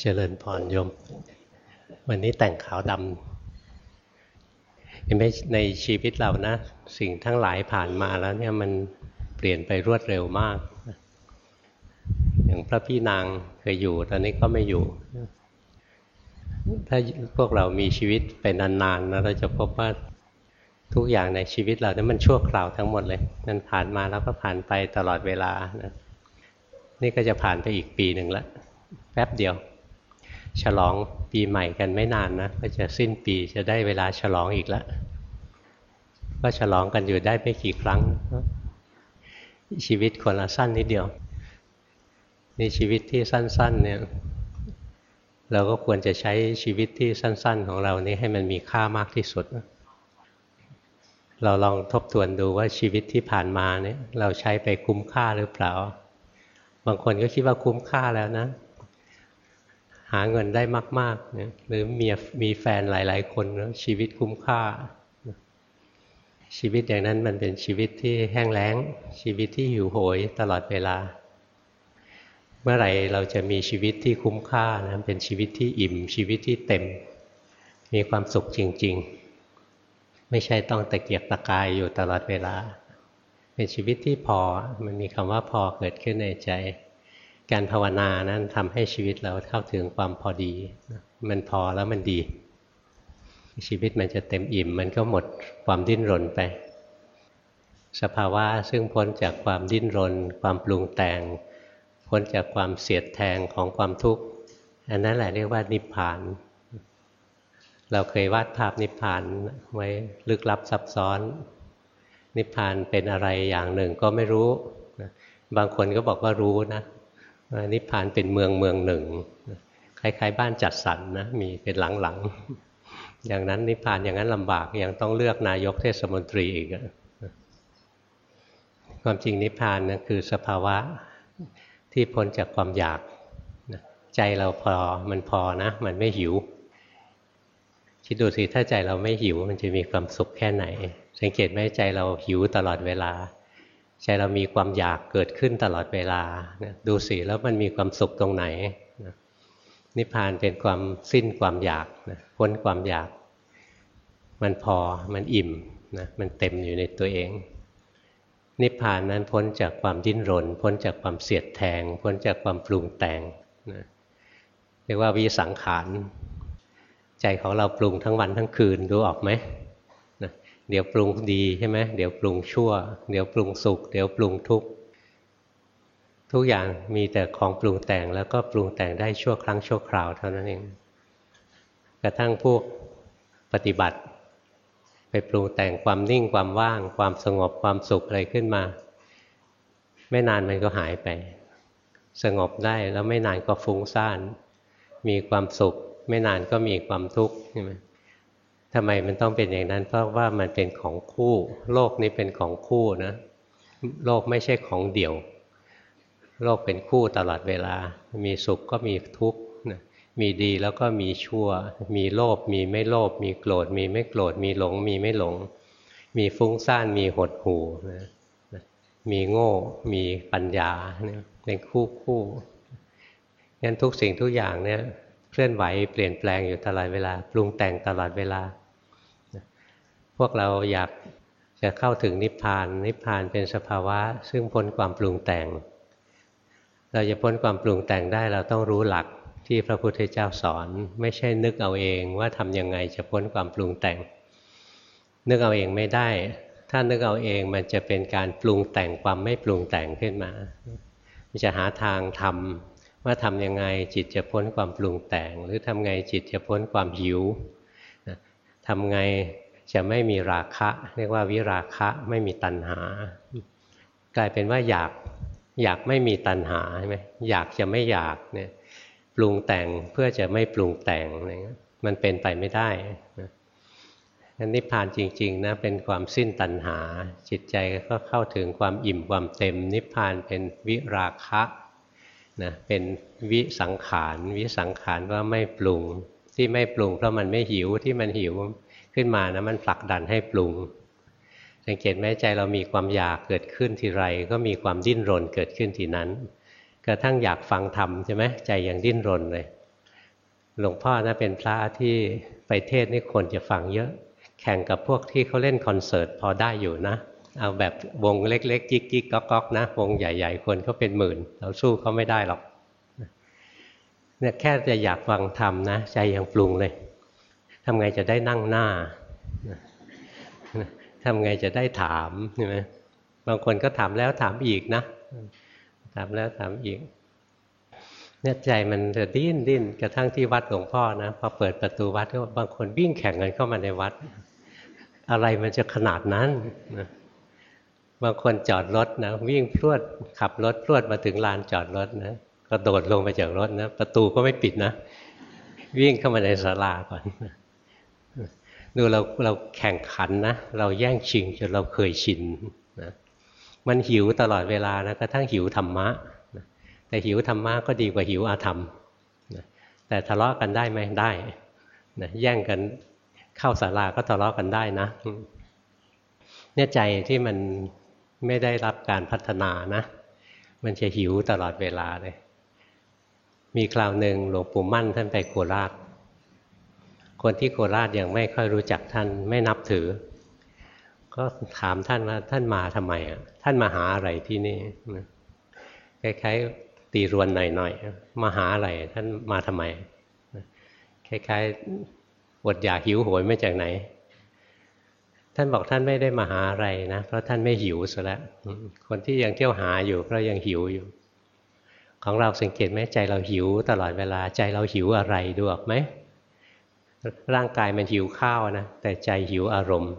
เจริญพรโยม วันนี้แต่งขาวดำเห็นไหมในชีวิตเรานะ สิ่งทั้งหลายผ่านมาแล้วเนี่ยมันเปลี่ยนไปรวดเร็วมาก อย่างพระพี่นางเคยอยู่ ตอนนี้ก็ไม่อยู่ ถ้าพวกเรามีชีวิตไปนานๆนะเราจะพบว่าทุกอย่างในชีวิตเราเนี่ยมันชั่วคราวทั้งหมดเลยมันผ่านมาแล้วก็ผ่านไปตลอดเวลานะนี่ก็จะผ่านไปอีกปีหนึ่งละ แป๊บเดียว ฉลองปีใหม่กันไม่นานนะก็จะสิ้นปีจะได้เวลาฉลองอีกแล้วก็ฉลองกันอยู่ได้ไม่กี่ครั้ง ชีวิตคนละสั้นนิดเดียวในชีวิตที่สั้น ๆ เนี่ยเราก็ควรจะใช้ชีวิตที่สั้น ๆ ของเรานี้ให้มันมีค่ามากที่สุด เราลองทบทวนดูว่าชีวิตที่ผ่านมาเนี่ยเราใช้ไปคุ้มค่าหรือเปล่า บางคนก็คิดว่าคุ้มค่าแล้วนะ หาเงินได้มากๆเนี่ยหรือมีมีแฟนหลาย ๆ คนแล้วชีวิตคุ้มค่า ชีวิตอย่างนั้นมันเป็นชีวิตที่แห้งแล้ง ชีวิตที่หิวโหยตลอดเวลา เมื่อไหร่เราจะมีชีวิตที่คุ้มค่านะเป็นชีวิตที่อิ่ม ชีวิตที่เต็ม มีความสุขจริง ๆ ไม่ใช่ต้องตะเกียกตะกายอยู่ตลอดเวลา เป็นชีวิตที่พอมันมีคำว่าพอเกิดขึ้นในใจ การภาวนานั้นทำให้ชีวิตเราเข้าถึงความพอดี มันพอแล้วมันดี ชีวิตมันจะเต็มอิ่ม มันก็หมดความดิ้นรนไป สภาวะซึ่งพ้นจากความดิ้นรน ความปรุงแต่ง พ้นจากความเสียดแทงของความทุกข์ อันนั้นแหละเรียกว่านิพพาน เราเคยวาดภาพนิพพานไว้ลึกลับซับซ้อน นิพพานเป็นอะไรอย่างหนึ่งก็ไม่รู้ บางคนก็บอกว่ารู้นะ นิพพานเป็นเมืองเมืองหนึ่งคล้ายๆ บ้านจัดสรรนนะมีเป็นหลังๆอย่างนั้นนิพพานอย่างนั้นลำบากยังต้องเลือกนายกเทศมนตรีอีกความจริงนิพพานนะคือสภาวะที่พ้นจากความอยากใจเราพอมันพอนะ มันไม่หิว คิดดูสิถ้าใจเราไม่หิวมันจะมีความสุขแค่ไหน สังเกตไหมใจเราหิวตลอดเวลา ใจเรามีความอยากเกิดขึ้นตลอดเวลาดูสิแล้วมันมีความสุขตรงไหนนิพพานเป็นความสิ้นความอยากพ้นความอยาก มันพอมันอิ่มนะมันเต็มอยู่ในตัวเอง นิพพานนั้นพ้นจากความดิ้นรน พ้นจากความเสียดแทง พ้นจากความปรุงแต่งนะเรียกว่าวิสังขาร ใจของเราปรุงทั้งวันทั้งคืนดูออกไหม เดี๋ยวปรุงดีใช่ไหมเดี๋ยวปรุงชั่ว เดี๋ยวปรุงสุข เดี๋ยวปรุงทุกข์ทุกอย่างมีแต่ของปรุงแต่งแล้วก็ปรุงแต่งได้ชั่วครั้งชั่วคราวเท่านั้นเอง กระทั่งพวกปฏิบัติ ไปปรุงแต่งความนิ่งความว่าง ความสงบความสุขอะไรขึ้นมา ไม่นานมันก็หายไป สงบได้แล้วไม่นานก็ฟุ้งซ่าน มีความสุข ไม่นานก็มีความทุกข์ใช่ไหม ทำไมมันต้องเป็นอย่างนั้น เพราะว่ามันเป็นของคู่ โลกนี้เป็นของคู่นะ โลกไม่ใช่ของเดี่ยว โลกเป็นคู่ตลอดเวลา มีสุขก็มีทุกข์มีดีแล้วก็มีชั่ว มีโลภมีไม่โลภมีโกรธ มีไม่โกรธ มีหลง มีไม่หลง มีฟุ้งซ่านมีหดหู่มีโง่ มีปัญญาเป็นคู่คู่งั้นทุกสิ่งทุกอย่างเนี่ยเคลื่อนไหวเปลี่ยนแปลงอยู่ตลอดเวลา ปรุงแต่งตลอดเวลา พวกเราอยากจะเข้าถึงนิพพาน นิพพานเป็นสภาวะ ซึ่งพ้นความปรุงแต่ง เราจะพ้นความปรุงแต่งได้เราต้องรู้หลักที่พระพุทธเจ้าสอน ไม่ใช่นึกเอาเองว่าทำยังไงจะพ้นความปรุงแต่ง นึกเอาเองไม่ได้ ถ้านึกเอาเองมันจะเป็นการปรุงแต่งความไม่ปรุงแต่งขึ้นมามันจะหาทางทำว่าทำยังไงจิตจะพ้นความปรุงแต่ง หรือทำไงจิตจะพ้นความหิวทำไง จะไม่มีราคะ เรียกว่าวิราคะไม่มีตัณหา กลายเป็นว่าอยากอยากไม่มีตัณหาใช่ไหมอยากจะไม่อยากเนี่ยปรุงแต่งเพื่อจะไม่ปรุงแต่งอะไรเงี้ยมันเป็นไปไม่ได้นะนิพพานจริงๆนะเป็นความสิ้นตัณหา จิตใจก็เข้าถึงความอิ่มความเต็ม นิพพานเป็นวิราคะนะเป็นวิสังขาร วิสังขารว่าไม่ปรุงที่ไม่ปรุงเพราะมันไม่หิวที่มันหิว ขึ้นมานะมันผลักดันให้ปรุง สังเกตไหมใจเรามีความอยากเกิดขึ้นทีไร ก็มีความดิ้นรนเกิดขึ้นทีนั้น กระทั่งอยากฟังธรรมใช่ไหมใจยังดิ้นรนเลย หลวงพ่อนะเป็นพระที่ไปเทศนี่คนจะฟังเยอะ แข่งกับพวกที่เขาเล่นคอนเสิร์ตพอได้อยู่นะ เอาแบบวงเล็กๆ กิ๊กๆก๊อกๆนะ วงใหญ่ๆ คนเขาเป็นหมื่น เราสู้เขาไม่ได้หรอกเนี่ยแค่จะอยากฟังธรรมนะ ใจยังปรุงเลย ทำไงจะได้นั่งหน้าทำไงจะได้ถามใช่ไหมบางคนก็ถามแล้วถามอีกนะ ถามแล้วถามอีกเนี่ยใจมันจะดิ้นดิ้นกระทั่งที่วัดหลวงพ่อนะพอเปิดประตูวัดก็บางคนวิ่งแข่งกันเข้ามาในวัด อะไรมันจะขนาดนั้นนะบางคนจอดรถนะวิ่งพรวดขับรถพรวดมาถึงลานจอดรถนะกระโดดลงมาจากรถนะประตูก็ไม่ปิดนะ วิ่งเข้ามาในศาลาก่อน ดูเราเราแข่งขันนะ เราแย่งชิงจนเราเคยชินนะมันหิวตลอดเวลานะกระทั่งหิวธรรมะแต่หิวธรรมะก็ดีกว่าหิวอาธรรมนะแต่ทะเลาะกันได้ไหมได้นะแย่งกันเข้าศาลาก็ทะเลาะกันได้นะเนี่ยใจที่มันไม่ได้รับการพัฒนานะ มันจะหิวตลอดเวลาเลย มีคราวหนึ่งหลวงปู่มั่นท่านไปโคราช คนที่โคราชยังไม่ค่อยรู้จักท่านไม่นับถือ ก็ถามท่านว่าท่านมาทำไมอะท่านมาหาอะไรที่นี่คล้ายๆตีรวนหน่อยๆมาหาอะไรท่านมาทำไมคล้ายๆอดอยากหิวโหยม่จากไหน ท่านบอกท่านไม่ได้มาหาอะไรนะเพราะท่านไม่หิวซะแล้วคนที่ยังเที่ยวหาอยู่เพราะยังหิวอยู่ ของเราสังเกตไหมใจเราหิวตลอดเวลาใจเราหิวอะไรดูออกไหม ร่างกายมันหิวข้าวนะแต่ใจหิวอารมณ์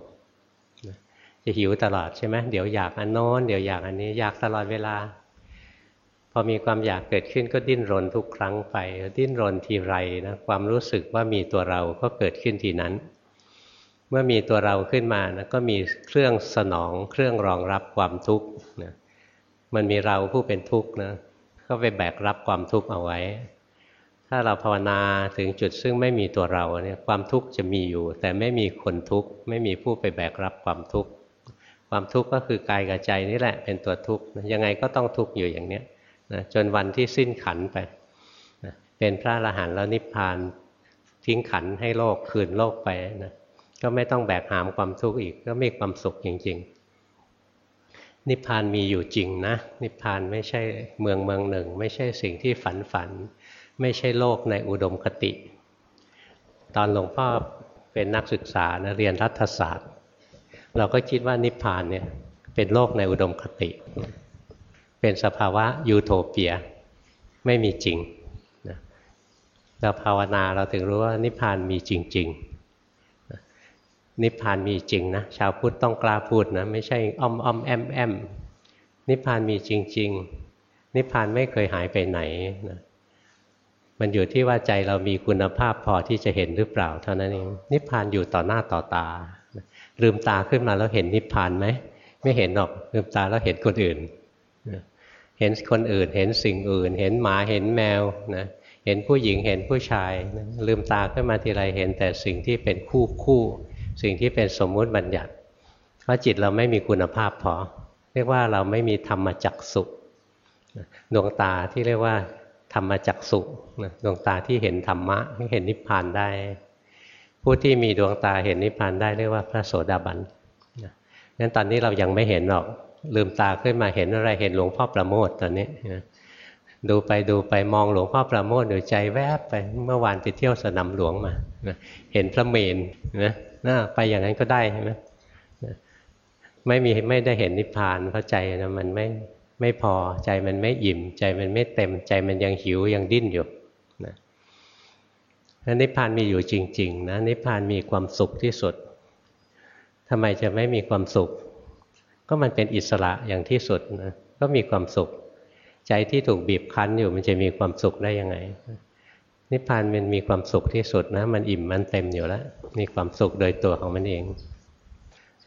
จะหิวตลอดใช่ไหมเดี๋ยวอยากอันโน้นเดี๋ยวอยากอันนี้อยากตลอดเวลา พอมีความอยากเกิดขึ้นก็ดิ้นรนทุกครั้งไป ดิ้นรนทีไรนะความรู้สึกว่ามีตัวเราก็เกิดขึ้นทีนั้น เมื่อมีตัวเราขึ้นมานะก็มีเครื่องสนองเครื่องรองรับความทุกข์นะมันมีเราผู้เป็นทุกข์นะก็ไปแบกรับความทุกข์เอาไว้ ถ้าเราภาวนาถึงจุดซึ่งไม่มีตัวเราเนี่ยความทุกข์จะมีอยู่ แต่ไม่มีคนทุกข์ไม่มีผู้ไปแบกรับความทุกข์ความทุกข์ก็คือกายกับใจนี่แหละเป็นตัวทุกข์ยังไงก็ต้องทุกข์อยู่อย่างเนี้ยนะจนวันที่สิ้นขันไปนะเป็นพระอรหันต์แล้วนิพพานทิ้งขันให้โลกคืนโลกไปนะก็ไม่ต้องแบกหามความทุกข์อีกก็มีความสุขจริง ๆ นิพพานมีอยู่จริงนะ นิพพานไม่ใช่เมืองเมืองหนึ่ง ไม่ใช่สิ่งที่ฝันฝัน ไม่ใช่โลกในอุดมคติ ตอนหลวงพ่อเป็นนักศึกษานะเรียนรัฐศาสตร์ เราก็คิดว่านิพพานเนี่ยเป็นโลกในอุดมคติ เป็นสภาวะยูโทเปียไม่มีจริงเราภาวนาเราถึงรู้ว่านิพพานมีจริง ๆ นิพพานมีจริงนะชาวพุทธต้องกล้าพูดนะไม่ใช่อ้อมอ้อมแอมแอมนิพพานมีจริง ๆ นิพพานไม่เคยหายไปไหนนะ มันอยู่ที่ว่าใจเรามีคุณภาพพอที่จะเห็นหรือเปล่าเท่านั้นเองนิพพานอยู่ต่อหน้าต่อตา ลืมตาขึ้นมาแล้วเห็นนิพพานไหมไม่เห็นหรอกลืมตาแล้วเห็นคนอื่น เห็นคนอื่น เห็นสิ่งอื่น เห็นหมาเห็นแมวนะเห็นผู้หญิงเห็นผู้ชาย ลืมตาขึ้นมาทีไรเห็นแต่สิ่งที่เป็นคู่คู่สิ่งที่เป็นสมมุติบัญญัติ เพราะจิตเราไม่มีคุณภาพพอ เรียกว่าเราไม่มีธรรมจักสุดวงตาที่เรียกว่า ธรรมจักสุดวงตาที่เห็นธรรมะเห็นนิพพานได้ ผู้ที่มีดวงตาเห็นนิพพานได้เรียกว่าพระโสดาบันงั้นตอนนี้เรายังไม่เห็นหรอกลืมตาขึ้นมาเห็นอะไรเห็นหลวงพ่อประโมทตอนนี้ดูไปดูไปมองหลวงพ่อประโมทดูใจแวบไปเมื่อวานไปเที่ยวสนามหลวงมาเห็นพระเมนนะน่าไปอย่างนั้นก็ได้ใช่ไหมไม่มีไม่ได้เห็นนิพพานเพราะใจนะมันไม่ ไม่พอใจมันไม่อิ่ม ใจมันไม่เต็ม ใจมันยังหิวยังดิ้นอยู่นะนั้นนิพพานมีอยู่จริง ๆ นะนิพพานมีความสุขที่สุดทำไมจะไม่มีความสุข ก็มันเป็นอิสระอย่างที่สุดนะก็มีความสุข ใจที่ถูกบีบคั้นอยู่มันจะมีความสุขได้ยังไง นิพพานมันมีความสุขที่สุดนะ มันอิ่มมันเต็มอยู่แล้ว มีความสุขโดยตัวของมันเอง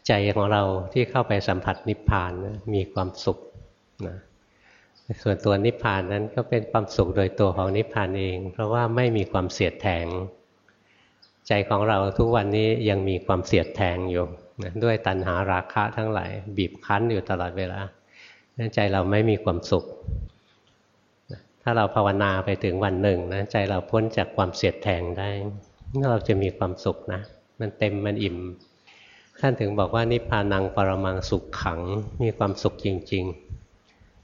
ใจของเราที่เข้าไปสัมผัสนิพพานนะมีความสุข นะส่วนตัวนิพพานนั้นก็เป็นความสุขโดยตัวของนิพพานเอง เพราะว่าไม่มีความเสียดแทง ใจของเราทุกวันนี้ยังมีความเสียดแทงอยู่นะด้วยตัณหาราคะทั้งหลาย บีบคั้นอยู่ตลอดเวลาใจเราไม่มีความสุข ถ้าเราภาวนาไปถึงวันหนึ่งนะใจเราพ้นจากความเสียดแทงได้เราจะมีความสุขนะ มันเต็มมันอิ่ม ท่านถึงบอกว่านิพพานังปรมังสุขขังมีความสุขจริง ๆ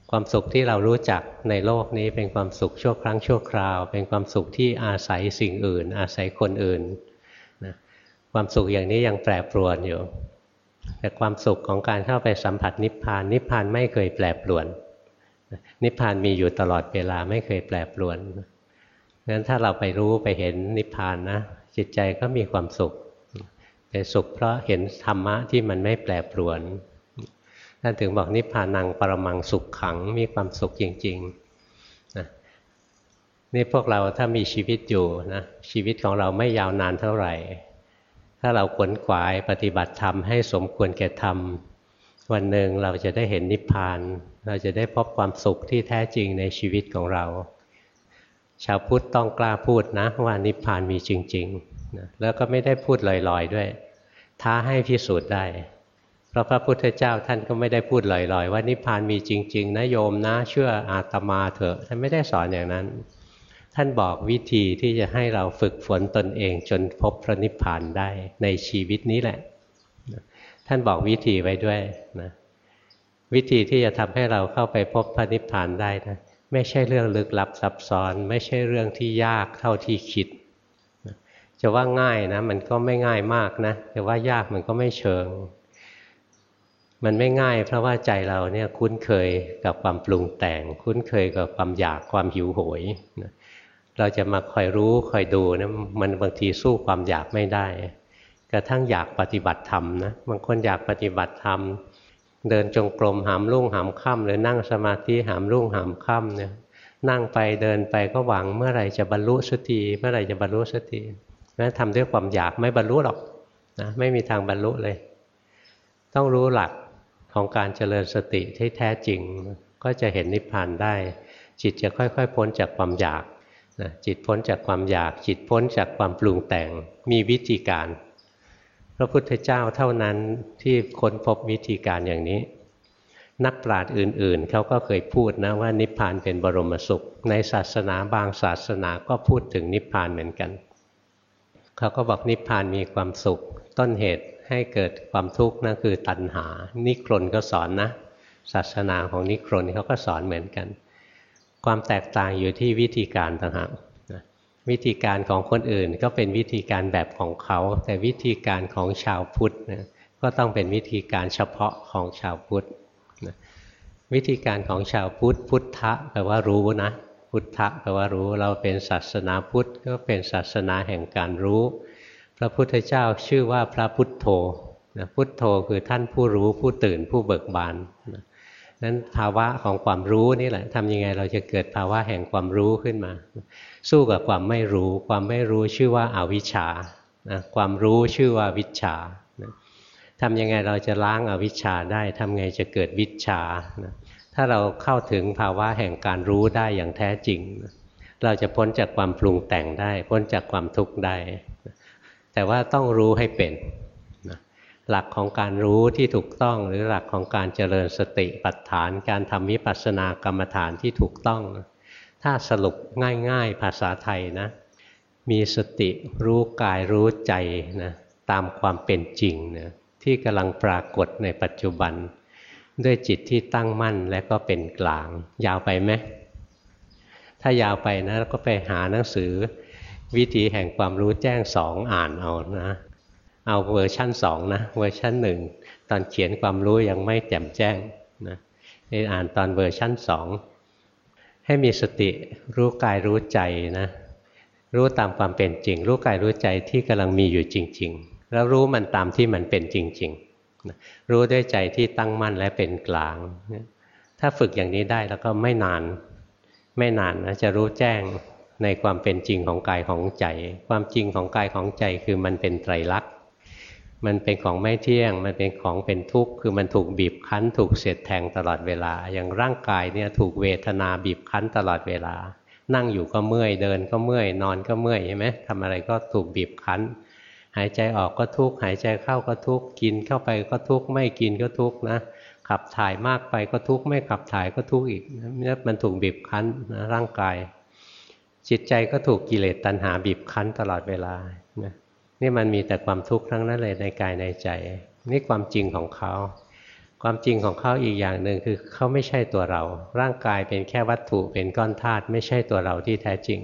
ความสุขที่เรารู้จักในโลกนี้เป็นความสุขชั่วครั้งชั่วคราว เป็นความสุขที่อาศัยสิ่งอื่น อาศัยคนอื่นนะความสุขอย่างนี้ยังแปรปรวนอยู่ แต่ความสุขของการเข้าไปสัมผัสนิพพานนิพพานไม่เคยแปรปรวน นิพพานมีอยู่ตลอดเวลาไม่เคยแปรปรวนงั้นถ้าเราไปรู้ไปเห็นนิพพานนะจิตใจก็มีความสุขแต่สุขเพราะเห็นธรรมะที่มันไม่แปรปรวน ท่านถึงบอกนิพพานังปรมังสุขขังมีความสุขจริงๆนะนี่พวกเราถ้ามีชีวิตอยู่นะชีวิตของเราไม่ยาวนานเท่าไหร่ ถ้าเราขวนขวายปฏิบัติธรรมให้สมควรแก่ธรรม วันหนึ่งเราจะได้เห็นนิพพาน เราจะได้พบความสุขที่แท้จริงในชีวิตของเรา ชาวพุทธต้องกล้าพูดนะว่านิพพานมีจริงๆนะแล้วก็ไม่ได้พูดลอยๆด้วย ท้าให้พิสูจน์ได้ ราะพระพุทธเจ้าท่านก็ไม่ได้พูดลอยๆ ว่านิพพานมีจริง ๆนะโยมนะ เชื่ออาตมาเถอะท่านไม่ได้สอนอย่างนั้น ท่านบอกวิธีที่จะให้เราฝึกฝนตนเองจนพบพระนิพพานได้ในชีวิตนี้แหละ ท่านบอกวิธีไว้ด้วยนะวิธีที่จะทำให้เราเข้าไปพบพระนิพพานได้นะไม่ใช่เรื่องลึกลับซับซ้อน ไม่ใช่เรื่องที่ยากเท่าที่คิดจะว่าง่ายนะ มันก็ไม่ง่ายมากนะจะว่ายากมันก็ไม่เชิง มันไม่ง่าย เพราะว่าใจเราเนี่ยคุ้นเคยกับความปรุงแต่ง คุ้นเคยกับความอยากความหิวโหยเราจะมาคอยรู้คอยดูนะมันบางทีสู้ความอยากไม่ได้ กระทั่งอยากปฏิบัติธรรมนะบางคนอยากปฏิบัติธรรม เดินจงกรมหามรุ่งหามค่ำหรือนั่งสมาธิหามรุ่งหามค่ำเนี่ยนั่งไปเดินไปก็หวังเมื่อไหร่จะบรรลุสักทีเมื่อไหร่จะบรรลุสักทีนทำด้วยความอยากไม่บรรลุหรอกนะไม่มีทางบรรลุเลย ต้องรู้หลัก ของการเจริญสติที่แท้จริง ก็จะเห็นนิพพานได้ จิตจะค่อยๆ พ้นจากความอยากนะจิตพ้นจากความอยาก จิตพ้นจากความปรุงแต่งมีวิธีการ พระพุทธเจ้าเท่านั้นที่ค้นพบวิธีการอย่างนี้ นักปราชญ์อื่นๆ เขาก็เคยพูดนะว่านิพพานเป็นบรมสุข ในศาสนาบางศาสนาก็พูดถึงนิพพานเหมือนกัน เขาก็บอกนิพพานมีความสุข ต้นเหตุ ให้เกิดความทุกข์นั่นคือตัณหา นิครนก็สอนนะ ศาสนาของนิครนเขาก็สอนเหมือนกัน ความแตกต่างอยู่ที่วิธีการต่างหากวิธีการของคนอื่นก็เป็นวิธีการแบบของเขา แต่วิธีการของชาวพุทธนะก็ต้องเป็นวิธีการเฉพาะของชาวพุทธนะวิธีการของชาวพุทธพุทธะแปลว่ารู้นะ พุทธะแปลว่ารู้เราเป็นศาสนาพุทธก็เป็นศาสนาแห่งการรู้ พระพุทธเจ้าชื่อว่าพระพุทโธนะพุทโธคือท่านผู้รู้ผู้ตื่นผู้เบิกบานนะนั้นภาวะของความรู้นี่แหละทำยังไงเราจะเกิดภาวะแห่งความรู้ขึ้นมา สู้กับความไม่รู้ ความไม่รู้ชื่อว่าอาวิชชานะความรู้ชื่อว่าวิชานะทำยังไงเราจะล้างอาวิชชาได้ทำไงจะเกิดวิชานะถ้าเราเข้าถึงภาวะแห่งการรู้ได้อย่างแท้จริงเราจะพ้นจากความปรุงแต่งได้ พ้นจากความทุกข์ได้ แต่ว่าต้องรู้ให้เป็นหลักของการรู้ที่ถูกต้องหรือหลักของการเจริญสติปัฏฐาน การทำวิปัสสนากรรมฐานที่ถูกต้อง ถ้าสรุปง่าย ๆ ภาษาไทยนะ มีสติรู้กายรู้ใจนะตามความเป็นจริงนะที่กำลังปรากฏในปัจจุบัน ด้วยจิตที่ตั้งมั่นและก็เป็นกลาง ยาวไปไหมถ้ายาวไปนะก็ไปหาหนังสือ วิธีแห่งความรู้แจ้งสองอ่านเอานะ เอาเวอร์ชั่นสองนะเวอร์ชั่นหนึ่งตอนเขียนความรู้ยังไม่แจ่มแจ้งนะอ่านตอนเวอร์ชั่นสองให้มีสติรู้กายรู้ใจนะ รู้ตามความเป็นจริง รู้กายรู้ใจที่กำลังมีอยู่จริง ๆ แล้วรู้มันตามที่มันเป็นจริงๆ รู้ด้วยใจที่ตั้งมั่นและเป็นกลาง ถ้าฝึกอย่างนี้ได้แล้วก็ไม่นาน ไม่นานนะจะรู้แจ้ง ในความเป็นจริงของกายของใจ ความจริงของกายของใจคือมันเป็นไตรลักษณ์มันเป็นของไม่เที่ยง มันเป็นของเป็นทุกข์ คือมันถูกบีบคั้น ถูกเสียดแทงตลอดเวลา อย่างร่างกายเนี่ยถูกเวทนาบีบคั้นตลอดเวลา นั่งอยู่ก็เมื่อย เดินก็เมื่อย นอนก็เมื่อยใช่ไหมทำอะไรก็ถูกบีบคั้น หายใจออกก็ทุกข์ หายใจเข้าก็ทุกข์ กินเข้าไปก็ทุกข์ ไม่กินก็ทุกข์นะ ขับถ่ายมากไปก็ทุกข์ ไม่ขับถ่ายก็ทุกข์อีกเนี่ยมันถูกบีบคั้นนะร่างกาย จิตใจก็ถูกกิเลสตัณหาบีบคั้นตลอดเวลานะนี่มันมีแต่ความทุกข์ทั้งนั้นเลยในกายในใจ นี่ความจริงของเขา ความจริงของเขาอีกอย่างหนึ่งคือเขาไม่ใช่ตัวเรา ร่างกายเป็นแค่วัตถุเป็นก้อนธาตุไม่ใช่ตัวเราที่แท้จริง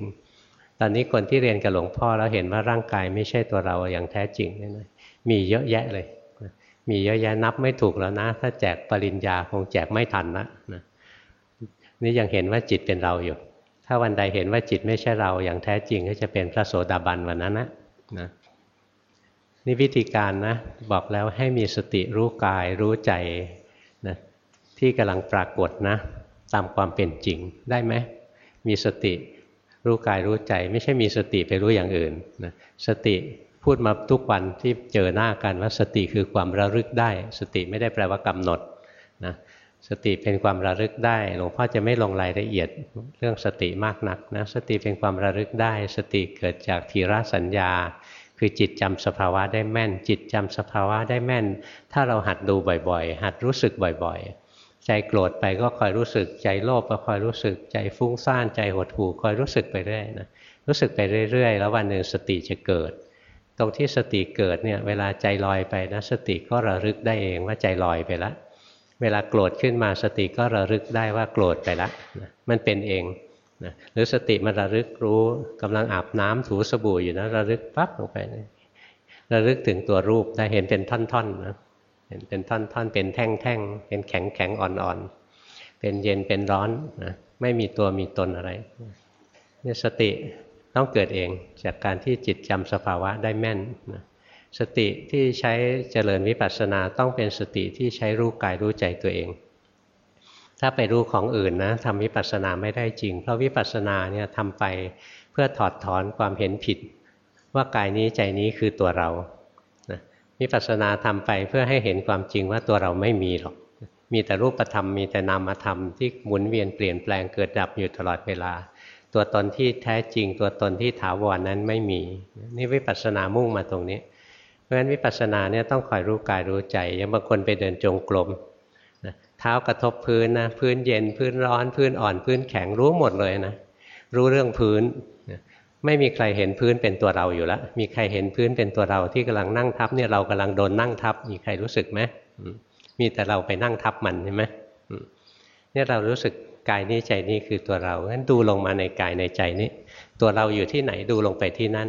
ตอนนี้คนที่เรียนกับหลวงพ่อแล้วเห็นว่าร่างกายไม่ใช่ตัวเราอย่างแท้จริงนี่นะมีเยอะแยะเลย มีเยอะแยะนับไม่ถูกแล้วนะ ถ้าแจกปริญญาคงแจกไม่ทันนะนะนี่ยังเห็นว่าจิตเป็นเราอยู่ ถ้าวันใดเห็นว่าจิตไม่ใช่เราอย่างแท้จริงก็จะเป็นพระโสดาบันวันนั้นนะนะนี่วิธีการนะบอกแล้วให้มีสติรู้กายรู้ใจนะที่กำลังปรากฏนะตามความเป็นจริงได้ไหมมีสติรู้กายรู้ใจ ไม่ใช่มีสติไปรู้อย่างอื่นนะสติพูดมาทุกวันที่เจอหน้ากันว่าสติคือความระลึกได้ สติไม่ได้แปลว่ากำหนดนะ สติเป็นความระลึกได้ หลวงพ่อจะไม่ลงรายละเอียดเรื่องสติมากนักนะสติเป็นความระลึกได้ สติเกิดจากทีระสัญญา คือจิตจำสภาวะได้แม่น จิตจำสภาวะได้แม่น ถ้าเราหัดดูบ่อยๆ หัดรู้สึกบ่อยๆ ใจโกรธไปก็คอยรู้สึกใจโลภก็คอยรู้สึกใจฟุ้งซ่านใจหดหู่คอยรู้สึกไปเรื่อยนะรู้สึกไปเรื่อยๆ แล้ววันหนึ่งสติจะเกิด ตรงที่สติเกิดเนี่ยเวลาใจลอยไปนะสติก็ระลึกได้เองว่าใจลอยไปแล้ว เวลาโกรธขึ้นมาสติก็ระลึกได้ว่าโกรธไปแล้วนะมันเป็นเองนะหรือสติมันระลึกรู้กำลังอาบน้ำถูสบู่อยู่นะระลึกปั๊บลงไปนะระลึกถึงตัวรูปได้เห็นเป็นท่อนๆนะเห็นเป็นท่อนๆเป็นแท่งๆเป็นแข็งๆอ่อนๆเป็นเย็นเป็นร้อนนะไม่มีตัวมีตนอะไรนี่สติต้องเกิดเองจากการที่จิตจำสภาวะได้แม่นนะ สติที่ใช้เจริญวิปัสสนาต้องเป็นสติที่ใช้รู้กายรู้ใจตัวเอง ถ้าไปรู้ของอื่นนะทำวิปัสสนาไม่ได้จริง เพราะวิปัสสนาเนี่ยทำไปเพื่อถอดถอนความเห็นผิด ว่ากายนี้ใจนี้คือตัวเรานะวิปัสสนาทำไปเพื่อให้เห็นความจริงว่าตัวเราไม่มีหรอก มีแต่รูปธรรมมีแต่นามธรรมที่หมุนเวียนเปลี่ยนแปลงเกิดดับอยู่ตลอดเวลาตัวตนที่แท้จริงตัวตนที่ถาวรนนั้นไม่มี นี่วิปัสสนามุ่งมาตรงนี้ เพราะฉะนั้นวิปัสสนาเนี่ยต้องคอยรู้กายรู้ใจอย่างบางคนไปเดินจงกรมเท้ากระทบพื้นนะพื้นเย็นพื้นร้อนพื้นอ่อนพื้นแข็งรู้หมดเลยนะรู้เรื่องพื้นไม่มีใครเห็นพื้นเป็นตัวเราอยู่แล้วมีใครเห็นพื้นเป็นตัวเราที่กำลังนั่งทับเนี่ยเรากำลังโดนนั่งทับ มีใครรู้สึกไหมมีแต่เราไปนั่งทับมันใช่ไหมเนี่ยเรารู้สึกกายนี้ใจนี้คือตัวเรางั้นดูลงมาในกายในใจนี้ ตัวเราอยู่ที่ไหนดูลงไปที่นั่น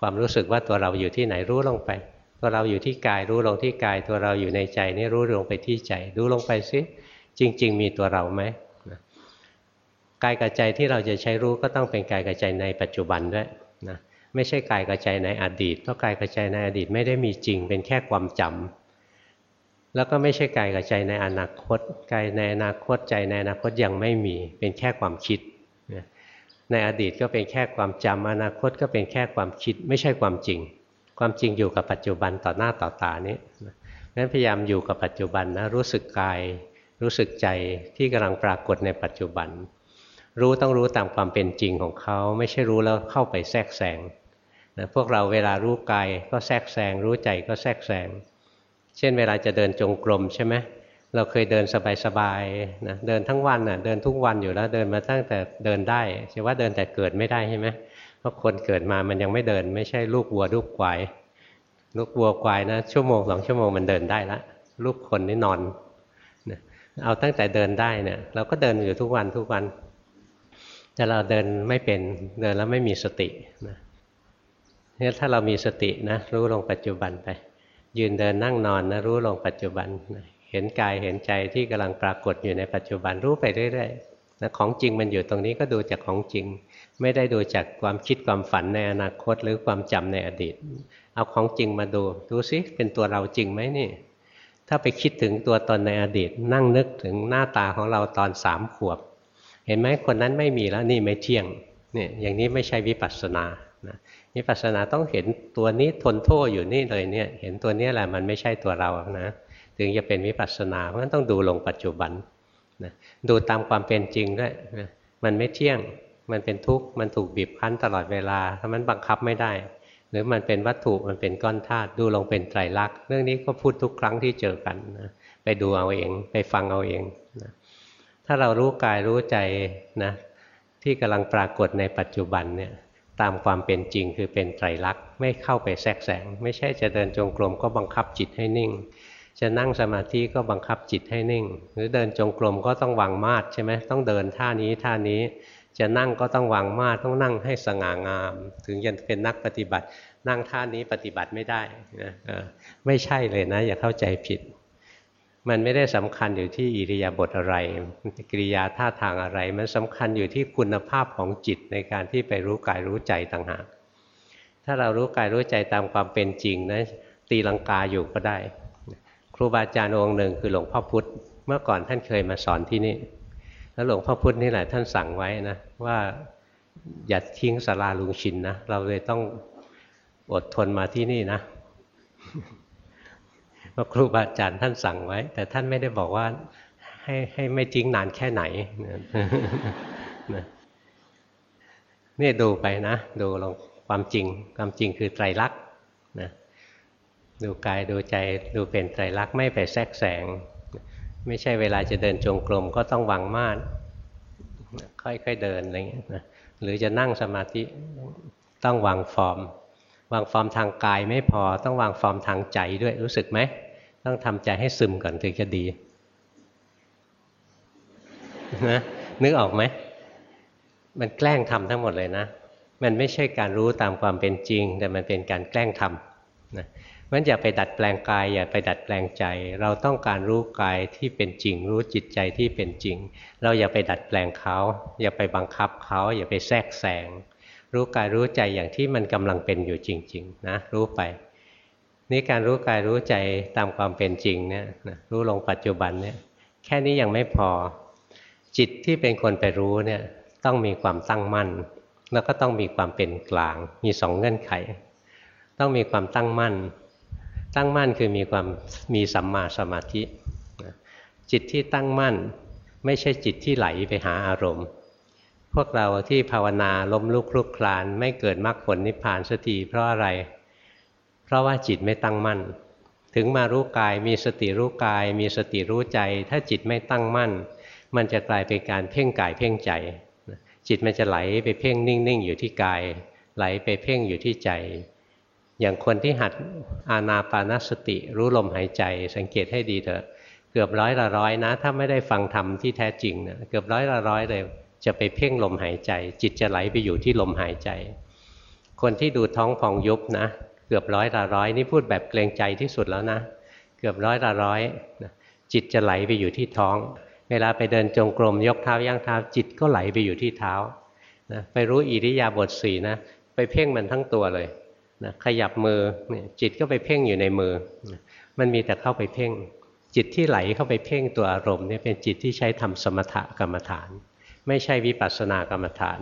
ความรู้สึกว่าตัวเราอยู่ที่ไหนรู้ลงไป ตัวเราอยู่ที่กายรู้ลงที่กาย ตัวเราอยู่ในใจนี่รู้ลงไปที่ใจ ดูลงไปซิจริง ๆ มีตัวเราไหมกายกับใจที่เราจะใช้รู้ก็ต้องเป็นกายกับใจในปัจจุบันด้วยนะไม่ใช่กายกับใจในอดีตเพราะกายกับใจในอดีตไม่ได้มีจริง เป็นแค่ความจำแล้วก็ไม่ใช่กายกับใจในอนาคตกายในอนาคตใจในอนาคตยังไม่มีเป็นแค่ความคิด ในอดีตก็เป็นแค่ความจำอนาคตก็เป็นแค่ความคิดไม่ใช่ความจริง ความจริงอยู่กับปัจจุบันต่อหน้าต่อตานี้นั้นพยายามอยู่กับปัจจุบันนะรู้สึกกาย รู้สึกใจที่กำลังปรากฏในปัจจุบัน รู้ต้องรู้ตามความเป็นจริงของเขาไม่ใช่รู้แล้วเข้าไปแทรกแซงนะพวกเราเวลารู้กายก็แทรกแซงรู้ใจก็แทรกแซงเช่นเวลาจะเดินจงกรมใช่ไหม เราเคยเดินสบายๆนะเดินทั้งวันน่ะเดินทุกวันอยู่แล้วเดินมาตั้งแต่เดินได้ใช่ว่าเดินแต่เกิดไม่ได้ใช่ไหมเพราะคนเกิดมามันยังไม่เดิน ไม่ใช่ลูกวัวลูกควายลูกวัวควายนะชั่วโมงสองชั่วโมงมันเดินได้ละลูกคนนี่นอนนะเอาตั้งแต่เดินได้เนี่ยเราก็เดินอยู่ทุกวันทุกวัน แต่เราเดินไม่เป็นเดินแล้วไม่มีสตินะเนี่ยถ้าเรามีสตินะรู้ลงปัจจุบันไป ยืนเดินนั่งนอนนะรู้ลงปัจจุบัน เห็นกายเห็นใจที่กำลังปรากฏอยู่ในปัจจุบันรู้ไปเรื่อยๆนะของจริงมันอยู่ตรงนี้ก็ดูจากของจริง ไม่ได้ดูจากความคิดความฝันในอนาคตหรือความจำในอดีต เอาของจริงมาดูดูซิเป็นตัวเราจริงไหมนี่ ถ้าไปคิดถึงตัวตนในอดีต นั่งนึกถึงหน้าตาของเราตอนสามขวบ เห็นไหมคนนั้นไม่มีแล้วนี่ไม่เที่ยงเนี่ยอย่างนี้ไม่ใช่วิปัสสนานะวิปัสสนาต้องเห็นตัวนี้ทนโทษอยู่นี่เลยเนี่ย เห็นตัวนี้แหละมันไม่ใช่ตัวเรานะ ถึงจะเป็นวิปัสสนาเพราะฉะนั้นต้องดูลงปัจจุบันนะดูตามความเป็นจริงด้วยนะมันไม่เที่ยงมันเป็นทุกข์มันถูกบีบคั้นตลอดเวลาถ้ามันบังคับไม่ได้ หรือมันเป็นวัตถุมันเป็นก้อนธาตุดูลงเป็นไตรลักษณ์เรื่องนี้ก็พูดทุกครั้งที่เจอกันนะไปดูเอาเองไปฟังเอาเองนะถ้าเรารู้กายรู้ใจนะที่กำลังปรากฏในปัจจุบันเนี่ยตามความเป็นจริงคือเป็นไตรลักษณ์ไม่เข้าไปแทรกแซงไม่ใช่จะเดินจงกรมก็บังคับจิตให้นิ่ง จะนั่งสมาธิก็บังคับจิตให้นิ่ง หรือเดินจงกรมก็ต้องวางมาดใช่ไหมต้องเดินท่านี้ท่านี้ จะนั่งก็ต้องวางมาดต้องนั่งให้สง่างาม ถึงจะเป็นนักปฏิบัติ นั่งท่านี้ปฏิบัติไม่ได้นะไม่ใช่เลยนะ อย่าเข้าใจผิด มันไม่ได้สำคัญอยู่ที่อิริยาบถอะไรกิริยาท่าทางอะไร มันสำคัญอยู่ที่คุณภาพของจิตในการที่ไปรู้กายรู้ใจต่างหากถ้าเรารู้กายรู้ใจตามความเป็นจริงนะตีลังกาอยู่ก็ได้ ครูบาอาจารย์องค์หนึ่งคือหลวงพ่อพุธเมื่อก่อนท่านเคยมาสอนที่นี่ แล้วหลวงพ่อพุธนี่แหละท่านสั่งไว้นะว่าอย่าทิ้งสาราลุงชินนะ เราเลยต้องอดทนมาที่นี่นะพราะครูบาอาจารย์ท่านสั่งไว้ แต่ท่านไม่ได้บอกว่าให้ให้ไม่ทิ้งนานแค่ไหนนี่ดูไปนะ ดูลองความจริง ความจริงคือไตรลักษณ์นะ ดูกายดูใจดูเป็นไตรลักษณ์ไม่ไปแทรกแสง ไม่ใช่เวลาจะเดินจงกรมก็ต้องวางมาดค่อยๆเดินอะไรเงี้ยนะหรือจะนั่งสมาธิต้องวางฟอร์ม วางฟอร์มทางกายไม่พอต้องวางฟอร์มทางใจด้วยรู้สึกไหมต้องทำใจให้ซึมก่อนถึงจะดีนะนึกออกไหมมันแกล้งทำทั้งหมดเลยนะ มันไม่ใช่การรู้ตามความเป็นจริง แต่มันเป็นการแกล้งทำ มันอย่าไปดัดแปลงกายอย่าไปดัดแปลงใจ เราต้องการรู้กายที่เป็นจริง รู้จิตใจที่เป็นจริง เราอย่าไปดัดแปลงเขาอย่าไปบังคับเขาอย่าไปแทรกแซงรู้กายรู้ใจอย่างที่มันกำลังเป็นอยู่จริง ๆ นะ รู้ไปนี่การรู้กายรู้ใจตามความเป็นจริงเนี่ยรู้ลงปัจจุบันเนี่ยแค่นี้ยังไม่พอ จิตที่เป็นคนไปรู้เนี่ยต้องมีความตั้งมั่น แล้วก็ต้องมีความเป็นกลาง มีสองเงื่อนไข ต้องมีความตั้งมั่น ตั้งมั่นคือมีความมีสัมมาสมาธิจิตที่ตั้งมั่น ไม่ใช่จิตที่ไหลไปหาอารมณ์ พวกเราที่ภาวนาล้มลุกคลุกคลาน ไม่เกิดมรรคผลนิพพานสักทีเพราะอะไร เพราะว่าจิตไม่ตั้งมั่น ถึงมารู้กายมีสติรู้กาย มีสติรู้ใจ ถ้าจิตไม่ตั้งมั่น มันจะกลายเป็นการเพ่งกายเพ่งใจ จิตมันจะไหลไปเพ่งนิ่งๆอยู่ที่กาย ไหลไปเพ่งอยู่ที่ใจ อย่างคนที่หัดอานาปานสติ รู้ลมหายใจ สังเกตให้ดีเถอะ เกือบร้อยละร้อยนะ ถ้าไม่ได้ฟังธรรมที่แท้จริงนะเกือบร้อยละร้อยเลย จะไปเพ่งลมหายใจ จิตจะไหลไปอยู่ที่ลมหายใจ คนที่ดูท้องพองยุบนะ เกือบร้อยละร้อยนี่พูดแบบเกรงใจที่สุดแล้วนะ เกือบร้อยละร้อยจิตจะไหลไปอยู่ที่ท้อง เวลาไปเดินจงกรมยกเท้าย่างเท้า จิตก็ไหลไปอยู่ที่เท้านะไปรู้อิริยาบถสี่นะไปเพ่งมันทั้งตัวเลย นะขยับมือจิตก็ไปเพ่งอยู่ในมือ มันมีแต่เข้าไปเพ่ง จิตที่ไหลเข้าไปเพ่งตัวอารมณ์เนี่ยเป็นจิตที่ใช้ทำสมถกรรมฐาน ไม่ใช่วิปัสสนากรรมฐาน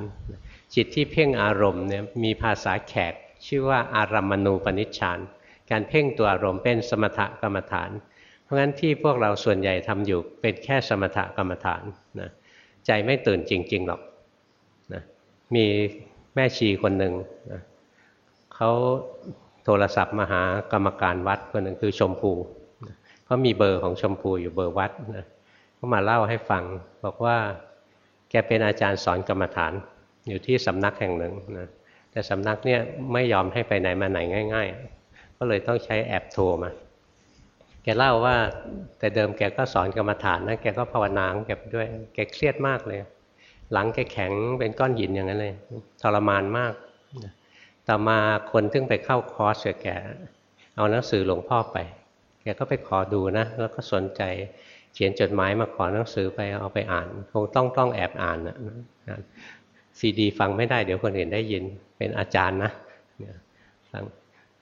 จิตที่เพ่งอารมณ์เนี่ยมีภาษาแขก ชื่อว่าอารัมมณูปนิชฌานการเพ่งตัวอารมณ์เป็นสมถกรรมฐาน เพราะงั้นที่พวกเราส่วนใหญ่ทำอยู่เป็นแค่สมถกรรมฐานนะใจไม่ตื่นจริง ๆ หรอกนะมีแม่ชีคนหนึ่งนะ เขาโทรศัพท์มาหากรรมการวัดคนหนึ่งคือชมพูเขามีเบอร์ของชมพูอยู่เบอร์วัดนะเขามาเล่าให้ฟัง บอกว่า แกเป็นอาจารย์สอนกรรมฐาน อยู่ที่สำนักแห่งหนึ่งนะแต่สำนักเนี่ยไม่ยอมให้ไปไหนมาไหนง่าย ๆ ก็เลยต้องใช้แอบโทรมาแกเล่าว่าแต่เดิมแกก็สอนกรรมฐานนะแกก็ภาวนาของแกด้วย แกเครียดมากเลย หลังแกแข็งเป็นก้อนหินอย่างนั้นเลยทรมานมาก ต่อมาคนทึ่งไปเข้าคอร์สกับแกเอาหนังสือหลวงพ่อไป แกก็ไปขอดูนะ แล้วก็สนใจเขียนจดหมายมาขอหนังสือไปเอาไปอ่าน คงต้องต้องแอบอ่านนะซีดีฟังไม่ได้เดี๋ยวคนอื่นได้ยินเป็นอาจารย์นะฟัง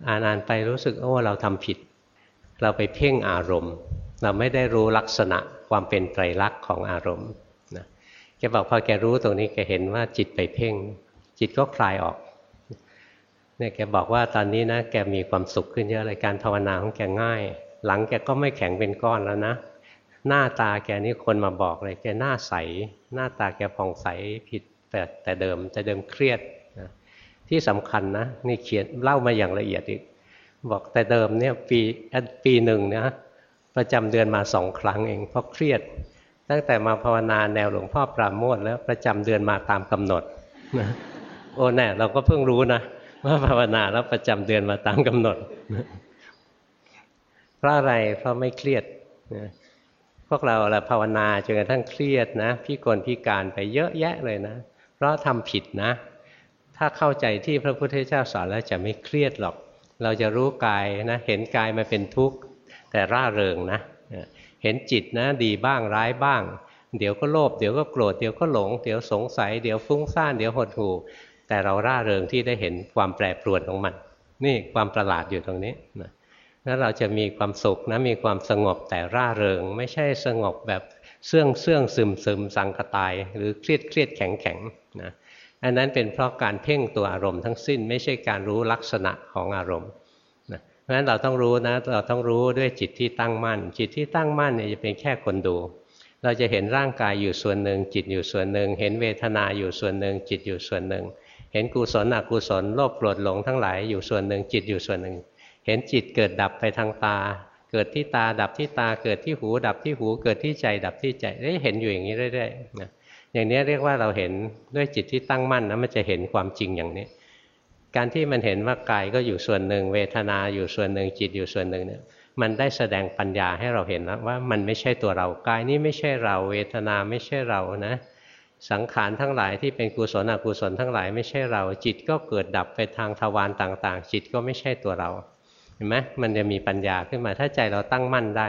อ่านอ่านไปรู้สึกโอ้เราทำผิด เราไปเพ่งอารมณ์ เราไม่ได้รู้ลักษณะความเป็นไตรลักษณ์ของอารมณ์นะแกบอกพอแกรู้ตรงนี้แกเห็นว่าจิตไปเพ่ง จิตก็คลายออก เนี่ยแกบอกว่าตอนนี้นะแกมีความสุขขึ้นเยอะเลยการภาวนาของแกง่าย หลังแกก็ไม่แข็งเป็นก้อนแล้วนะ หน้าตาแกนี่คนมาบอกเลยแกหน้าใส หน้าตาแกผ่องใสผิดแต่แต่เดิมแต่เดิมเครียดนะที่สำคัญนะนี่เขียนเล่ามาอย่างละเอียดอีก บอกแต่เดิมเนี่ยปีปีหนึ่งนะประจำเดือนมาสองครั้งเองเพราะเครียด ตั้งแต่มาภาวนาแนวหลวงพ่อปราโมทแล้วประจำเดือนมาตามกำหนดนะโอ้แน่เราก็เพิ่งรู้นะ ว่าภาวนาแล้วประจำเดือนมาตามกำหนด เพราะอะไรเพราะไม่เครียดนะพวกเราละภาวนาจนกระทั่งเครียดนะพี่กลพิการไปเยอะแยะเลยนะ เพราะทำผิดนะ ถ้าเข้าใจที่พระพุทธเจ้าสอนแล้วจะไม่เครียดหรอก เราจะรู้กายนะ เห็นกายมาเป็นทุกข์แต่ร่าเริงนะ เห็นจิตนะ ดีบ้างร้ายบ้าง เดี๋ยวก็โลภเดี๋ยวก็โกรธเดี๋ยวก็หลง เดี๋ยวสงสัย เดี๋ยวฟุ้งซ่านเดี๋ยวหดหู่ แต่เราร่าเริงที่ได้เห็นความแปรปรวนของมัน นี่ความประหลาดอยู่ตรงนี้นะแล้วเราจะมีความสุขนะมีความสงบแต่ร่าเริง ไม่ใช่สงบแบบเสื่องเสื่องซึมซึมสังกตาย หรือเครียดเครียดแข็งแข็งนะอันนั้นเป็นเพราะการเพ่งตัวอารมณ์ทั้งสิ้นไม่ใช่การรู้ลักษณะของอารมณ์นะเพราะฉะนั้นเราต้องรู้นะเราต้องรู้ด้วยจิตที่ตั้งมั่น จิตที่ตั้งมั่นเนี่ยจะเป็นแค่คนดู เราจะเห็นร่างกายอยู่ส่วนหนึ่งจิตอยู่ส่วนหนึ่ง เห็นเวทนาอยู่ส่วนหนึ่งจิตอยู่ส่วนหนึ่ง เห็นกุศลอกุศลโลภโกรธหลงทั้งหลายอยู่ส่วนหนึ่งจิตอยู่ส่วนหนึ่ง เห็นจิตเกิดดับไปทางตา เกิดที่ตาดับที่ตา เกิดที่หู ดับที่หู เกิดที่ใจดับที่ใจได้เห็นอยู่อย่างนี้เรื่อยๆนะอย่างนี้เรียกว่าเราเห็นด้วยจิตที่ตั้งมั่นนะมันจะเห็นความจริงอย่างนี้ การที่มันเห็นว่ากายก็อยู่ส่วนหนึ่ง เวทนาอยู่ส่วนหนึ่งจิตอยู่ส่วนหนึ่งเนี่ยมันได้แสดงปัญญาให้เราเห็นแล้วว่ามันไม่ใช่ตัวเรากายนี้ไม่ใช่เรา เวทนาไม่ใช่เรานะ สังขารทั้งหลายที่เป็นกุศลอกุศลทั้งหลายไม่ใช่เรา จิตก็เกิดดับไปทางทวารต่าง ๆ จิตก็ไม่ใช่ตัวเราเห็นไหมมันจะมีปัญญาขึ้นมาถ้าใจเราตั้งมั่นได้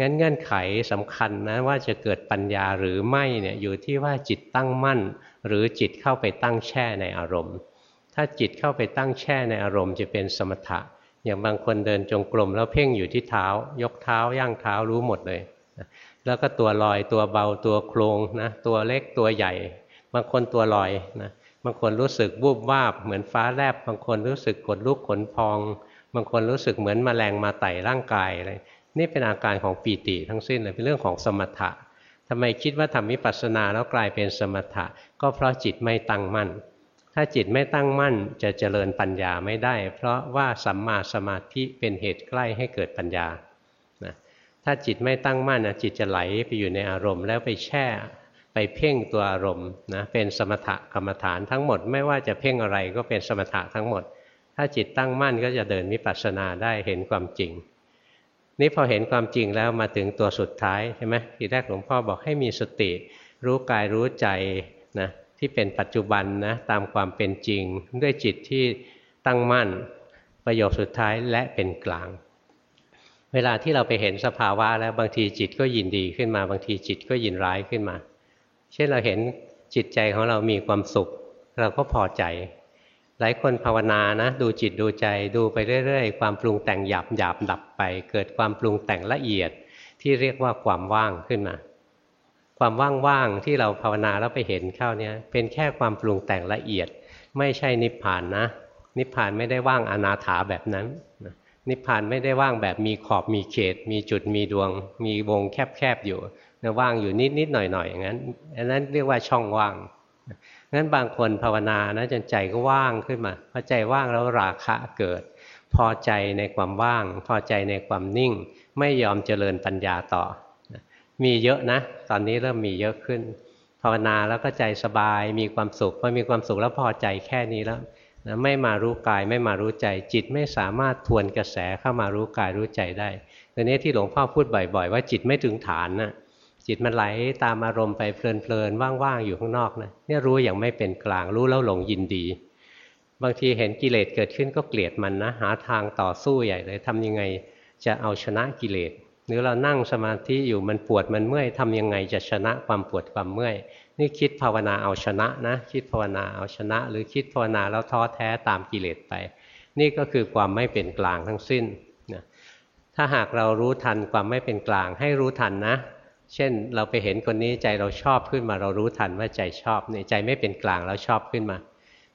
งั้นเงื่อนไขสำคัญนะว่าจะเกิดปัญญาหรือไม่เนี่ยอยู่ที่ว่าจิตตั้งมั่น หรือจิตเข้าไปตั้งแช่ในอารมณ์ ถ้าจิตเข้าไปตั้งแช่ในอารมณ์จะเป็นสมถะ อย่างบางคนเดินจงกรมแล้วเพ่งอยู่ที่เท้า ยกเท้าย่างเท้ารู้หมดเลย แล้วก็ตัวลอยตัวเบาตัวโครงนะตัวเล็กตัวใหญ่ บางคนตัวลอยนะบางคนรู้สึกวูบวาบเหมือนฟ้าแลบบางคนรู้สึกขนลุกขนพอง บางคนรู้สึกเหมือนมแมลงมาไต่ร่างกายอะไรนี่เป็นอาการของปีติทั้งสิ้นเลยเป็นเรื่องของสมถะทำไมคิดว่าทำวิปัสสนาแล้วกลายเป็นสมถะ ก็เพราะจิตไม่ตั้งมั่น ถ้าจิตไม่ตั้งมั่นจะเจริญปัญญาไม่ได้ เพราะว่าสัมมาสมาธิเป็นเหตุใกล้ให้เกิดปัญญา ถ้าจิตไม่ตั้งมั่นนะจิตจะไหลไปอยู่ในอารมณ์ แล้วไปแช่ ไปเพ่งตัวอารมณ์นะเป็นสมถะกรรมฐานทั้งหมด ไม่ว่าจะเพ่งอะไรก็เป็นสมถะทั้งหมด ถ้าจิตตั้งมั่นก็จะเดินวิปัสสนาได้เห็นความจริง นี่พอเห็นความจริงแล้วมาถึงตัวสุดท้ายใช่ไหมทีแรกหลวงพ่อบอกให้มีสติ รู้กายรู้ใจนะที่เป็นปัจจุบันนะตามความเป็นจริง ด้วยจิตที่ตั้งมั่น ประโยคสุดท้ายและเป็นกลาง เวลาที่เราไปเห็นสภาวะแล้วบางทีจิตก็ยินดีขึ้นมา บางทีจิตก็ยินร้ายขึ้นมา เช่นเราเห็นจิตใจของเรามีความสุข เราก็พอใจ หลายคนภาวนานะดูจิตดูใจดูไปเรื่อยๆ ความปรุงแต่งหยาบหยาบดับไป เกิดความปรุงแต่งละเอียดที่เรียกว่าความว่างขึ้นมา ความว่างๆที่เราภาวนาแล้วไปเห็นเข้าเนี่ยเป็นแค่ความปรุงแต่งละเอียด ไม่ใช่นิพพานนะ นิพพานไม่ได้ว่างอนาถาแบบนั้นนิ นิพพานไม่ได้ว่างแบบมีขอบมีเขต มีจุดมีดวง มีวงแคบๆอยู่ว่างอยู่นิดๆหน่อยๆอย่างนั้นอันนั้นเรียกว่าช่องว่างงั้นบางคนภาวนานะจนใจก็ว่างขึ้นมาพอใจว่างแล้วราคะเกิด พอใจในความว่าง พอใจในความนิ่ง ไม่ยอมเจริญปัญญาต่อ มีเยอะนะ ตอนนี้เริ่มมีเยอะขึ้น ภาวนาแล้วก็ใจสบายมีความสุขพอมีความสุขแล้วพอใจแค่นี้แล้ว นะไม่มารู้กายไม่มารู้ใจ จิตไม่สามารถทวนกระแสเข้ามารู้กายรู้ใจได้ตัวนี้ที่หลวงพ่อพูดบ่อย ๆ ว่าจิตไม่ถึงฐานนะจิตมันไหลตามอารมณ์ไปเพลินๆว่างๆอยู่ข้างนอกนะเนี่ยรู้อย่างไม่เป็นกลางรู้แล้วหลงยินดี บางทีเห็นกิเลสเกิดขึ้นก็เกลียดมันนะหาทางต่อสู้ใหญ่เลยทำยังไงจะเอาชนะกิเลส หรือเรานั่งสมาธิอยู่มันปวดมันเมื่อยทำยังไงจะชนะความปวดความเมื่อย นี่คิดภาวนาเอาชนะนะ คิดภาวนาเอาชนะ หรือคิดภาวนาแล้วท้อแท้ตามกิเลสไป นี่ก็คือความไม่เป็นกลางทั้งสิ้นนะถ้าหากเรารู้ทันความไม่เป็นกลางให้รู้ทันนะ เช่นเราไปเห็นคนนี้ใจเราชอบขึ้นมาเรารู้ทันว่าใจชอบเนี่ยใจไม่เป็นกลางแล้วชอบขึ้นมา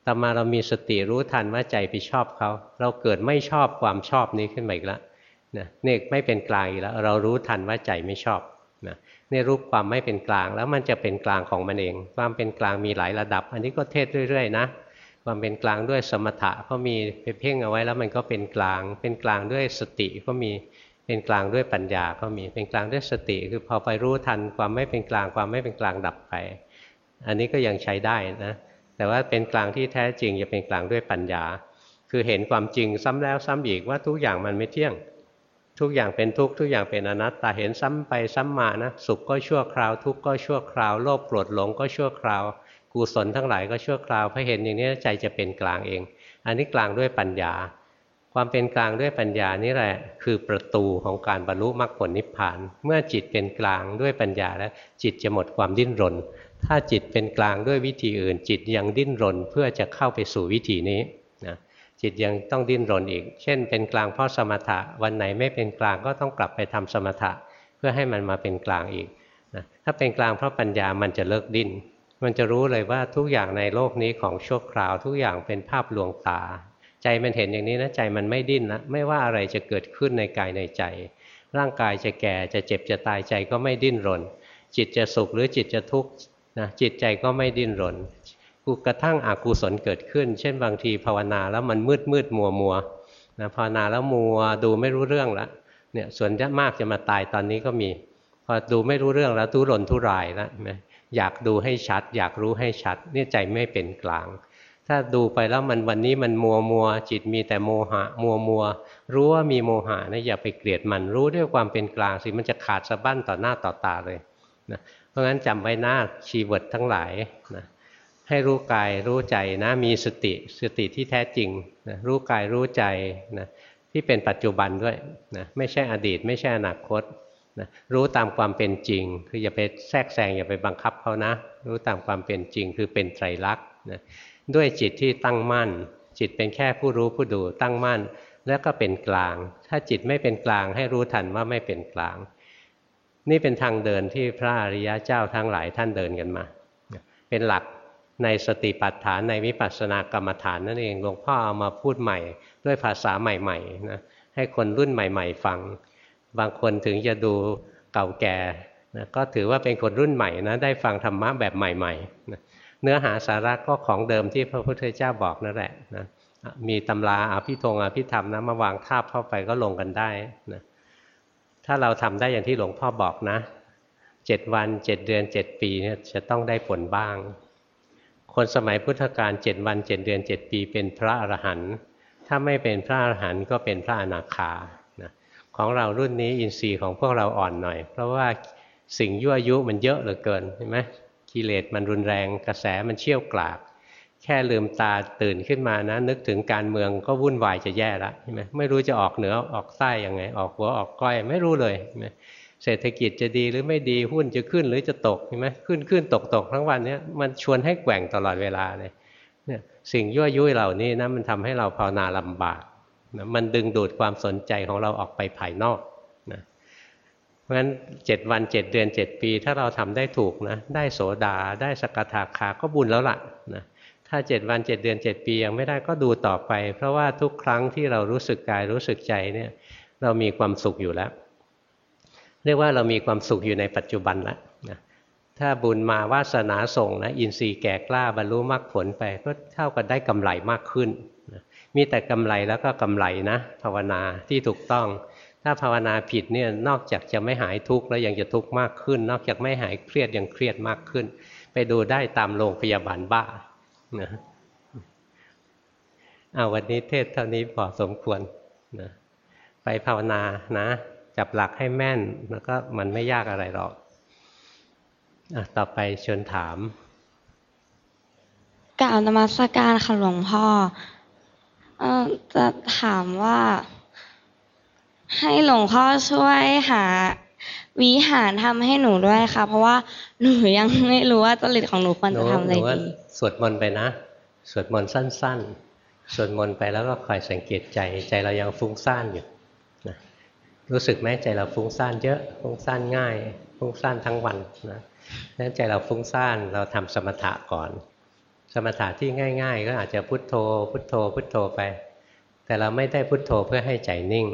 ต่อมาเรามีสติรู้ทันว่าใจไปชอบเขา เราเกิดไม่ชอบความชอบนี้ขึ้นมาอีกแล้ว นะนี่ไม่เป็นกลางอีกแล้ว เรารู้ทันว่าใจไม่ชอบนะนี่รู้ความไม่เป็นกลางแล้วมันจะเป็นกลางของมันเอง ความเป็นกลางมีหลายระดับ อันนี้ก็เทศเรื่อยๆนะความเป็นกลางด้วยสมถะก็มีไปเพ่งเอาไว้แล้วมันก็เป็นกลาง เป็นกลางด้วยสติก็มีเป็นกลางด้วยปัญญาก็มีเป็นกลางด้วยสติ คือพอไปรู้ทันความไม่เป็นกลางความไม่เป็นกลางดับไป อันนี้ก็ยังใช้ได้นะแต่ว่าเป็นกลางที่แท้จริงจะเป็นกลางด้วยปัญญา คือเห็นความจริงซ้ำแล้วซ้ำอีกว่าทุกอย่างมันไม่เที่ยง ทุกอย่างเป็นทุกทุกอย่างเป็นอนัตตาเห็นซ้ำไปซ้ำมานะสุขก็ชั่วคราว ทุกข์ก็ชั่วคราวโลภโกรธหลงก็ชั่วคราวกุศลทั้งหลายก็ชั่วคราวพอเห็นอย่างนี้ใจจะเป็นกลางเอง อันนี้กลางด้วยปัญญา ความเป็นกลางด้วยปัญญานี่แหละ คือประตูของการบรรลุมรรคผลนิพพาน เมื่อจิตเป็นกลางด้วยปัญญาแล้วจิตจะหมดความดิ้นรน ถ้าจิตเป็นกลางด้วยวิธีอื่น จิตยังดิ้นรนเพื่อจะเข้าไปสู่วิธีนี้นะ จิตยังต้องดิ้นรนอีก เช่น เป็นกลางเพราะสมถะ วันไหนไม่เป็นกลางก็ต้องกลับไปทำสมถะ เพื่อให้มันมาเป็นกลางอีกนะถ้าเป็นกลางเพราะปัญญามันจะเลิกดิ้น มันจะรู้เลยว่าทุกอย่างในโลกนี้ของชั่วคราว ทุกอย่างเป็นภาพลวงตา ใจมันเห็นอย่างนี้นะใจมันไม่ดิ้นนะไม่ว่าอะไรจะเกิดขึ้นในกายในใจ ร่างกายจะแก่จะเจ็บจะตายใจก็ไม่ดิ้นรน จิตจะสุขหรือจิตจะทุกข์นะจิตใจก็ไม่ดิ้นรน กูกระทั่งอกุศลเกิดขึ้น เช่นบางทีภาวนาแล้วมันมืดมืดมัวมัวนะภาวนาแล้วมัวดูไม่รู้เรื่องแล้วเนี่ยส่วนมากจะมาตายตอนนี้ก็มี พอดูไม่รู้เรื่องแล้วทุรนทุรายแล้วนะอยากดูให้ชัด อยากรู้ให้ชัดนี่ใจไม่เป็นกลาง ถ้าดูไปแล้วมันวันนี้มันมัวมัวจิตมีแต่โมหะ มัวมัวรู้ว่ามีโมหะนะอย่าไปเกลียดมันรู้ด้วยความเป็นกลางสิมันจะขาดสะบั้นต่อหน้าต่อตาเลยนะเพราะงั้นจำไว้หน้าชีวิตทั้งหลายนะ ให้รู้กายรู้ใจนะมีสติสติที่แท้จริงนะรู้กายรู้ใจนะที่เป็นปัจจุบันด้วยนะไม่ใช่อดีต ไม่ใช่อนาคตนะรู้ตามความเป็นจริง คืออย่าไปแทรกแซงอย่าไปบังคับเขานะ รู้ตามความเป็นจริง คือเป็นไตรลักษณ์นะด้วยจิตที่ตั้งมั่น จิตเป็นแค่ผู้รู้ผู้ดูตั้งมั่น แล้วก็เป็นกลาง ถ้าจิตไม่เป็นกลางให้รู้ทันว่าไม่เป็นกลาง นี่เป็นทางเดินที่พระอริยะเจ้าทั้งหลายท่านเดินกันมา เป็นหลัก ในสติปัฏฐานในวิปัสสนากรรมฐานนั่นเองหลวงพ่อเอามาพูดใหม่ ด้วยภาษาใหม่ๆนะให้คนรุ่นใหม่ ๆ ฟัง บางคนถึงจะดูเก่าแก่นะก็ถือว่าเป็นคนรุ่นใหม่นะได้ฟังธรรมะแบบใหม่ๆนะเนื้อหาสาระก็ของเดิมที่พระพุทธเจ้าบอกนั่นแหละนะมีตำราอภิธงอภิธรรมนะมาวางทาบเข้าไปก็ลงกันได้นะถ้าเราทำได้อย่างที่หลวงพ่อบอกนะเจ็ดวันเจ็ดเดือนเจ็ดปีเนี่ยจะต้องได้ผลบ้าง คนสมัยพุทธกาลเจ็ดวันเจ็ดเดือนเจ็ดปี เป็นพระอรหันต์ถ้าไม่เป็นพระอรหันต์ก็เป็นพระอนาคาของเรารุ่นนี้อินทรีย์ของพวกเราอ่อนหน่อย เพราะว่าสิ่งยั่วยุมันเยอะเหลือเกินเห็นไหมกิเลสมันรุนแรงกระแสมันเชี่ยวกราก แค่ลืมตาตื่นขึ้นมานะ นึกถึงการเมืองก็วุ่นวายจะแย่ละใช่ไหมไม่รู้จะออกเหนือออกใต้ยังไง ออกหัวออกก้อยไม่รู้เลยใช่ไหม เศรษฐกิจจะดีหรือไม่ดีหุ้นจะขึ้นหรือจะตกใช่ไหมขึ้นขึ้นตกตกทั้งวันนี้มันชวนให้แกว่งตลอดเวลาเลยเนี่ยสิ่งยั่วยุเหล่านี้นะมันทำให้เราภาวนาลำบากนะมันดึงดูดความสนใจของเราออกไปภายนอกนะเพราะฉะนั้นเจ็ดวันเจ็ดเดือนเจ็ดปี ถ้าเราทำได้ถูกนะได้โสดาได้สกทาคาก็บุญแล้วล่ะนะถ้าเจ็ดวันเจ็ดเดือนเจ็ดปียังไม่ได้ก็ดูต่อไป เพราะว่าทุกครั้งที่เรารู้สึกกายรู้สึกใจเนี่ยเรามีความสุขอยู่แล้ว เรียกว่าเรามีความสุขอยู่ในปัจจุบันแล้วนะถ้าบุญมาวาสนาส่งนะอินทรีย์แก่กล้าบรรลุมรรคผลไปก็เท่ากับได้กำไรมากขึ้นมีแต่กำไรแล้วก็กำไรนะ ภาวนาที่ถูกต้อง ถ้าภาวนาผิดเนี่ยนอกจากจะไม่หายทุกข์แล้วยังจะทุกข์มากขึ้น นอกจากไม่หายเครียดยังเครียดมากขึ้น ไปดูได้ตามโรงพยาบาลบ้านะเอาวันนี้เทศเท่านี้พอสมควรนะไปภาวนานะ จับหลักให้แม่นแล้วก็มันไม่ยากอะไรหรอกอต่อไปเชิญถามกล่าวนมัสการค่ะหลวงพ่อจะถามว่า ให้หลวงพ่อช่วยหาวิหารทำให้หนูด้วยค่ะ เพราะว่าหนูยังไม่รู้ว่าจริตของหนูควรจะทำอะไรดีสวดมนต์ไปนะสวดมนต์สั้น ๆสวดมนต์ไปแล้วก็คอยสังเกตใจ ใจเรายังฟุ้งซ่านอยู่นะ รู้สึกไหมใจเราฟุ้งซ่านเยอะฟุ้งซ่านง่าย ฟุ้งซ่านทั้งวันนะนั้นใจเราฟุ้งซ่านเราทำสมถะก่อน สมถะที่ง่าย ๆ ก็อาจจะพุทโธ พุทโธ พุทโธไป แต่เราไม่ได้พุทโธเพื่อให้ใจนิ่ง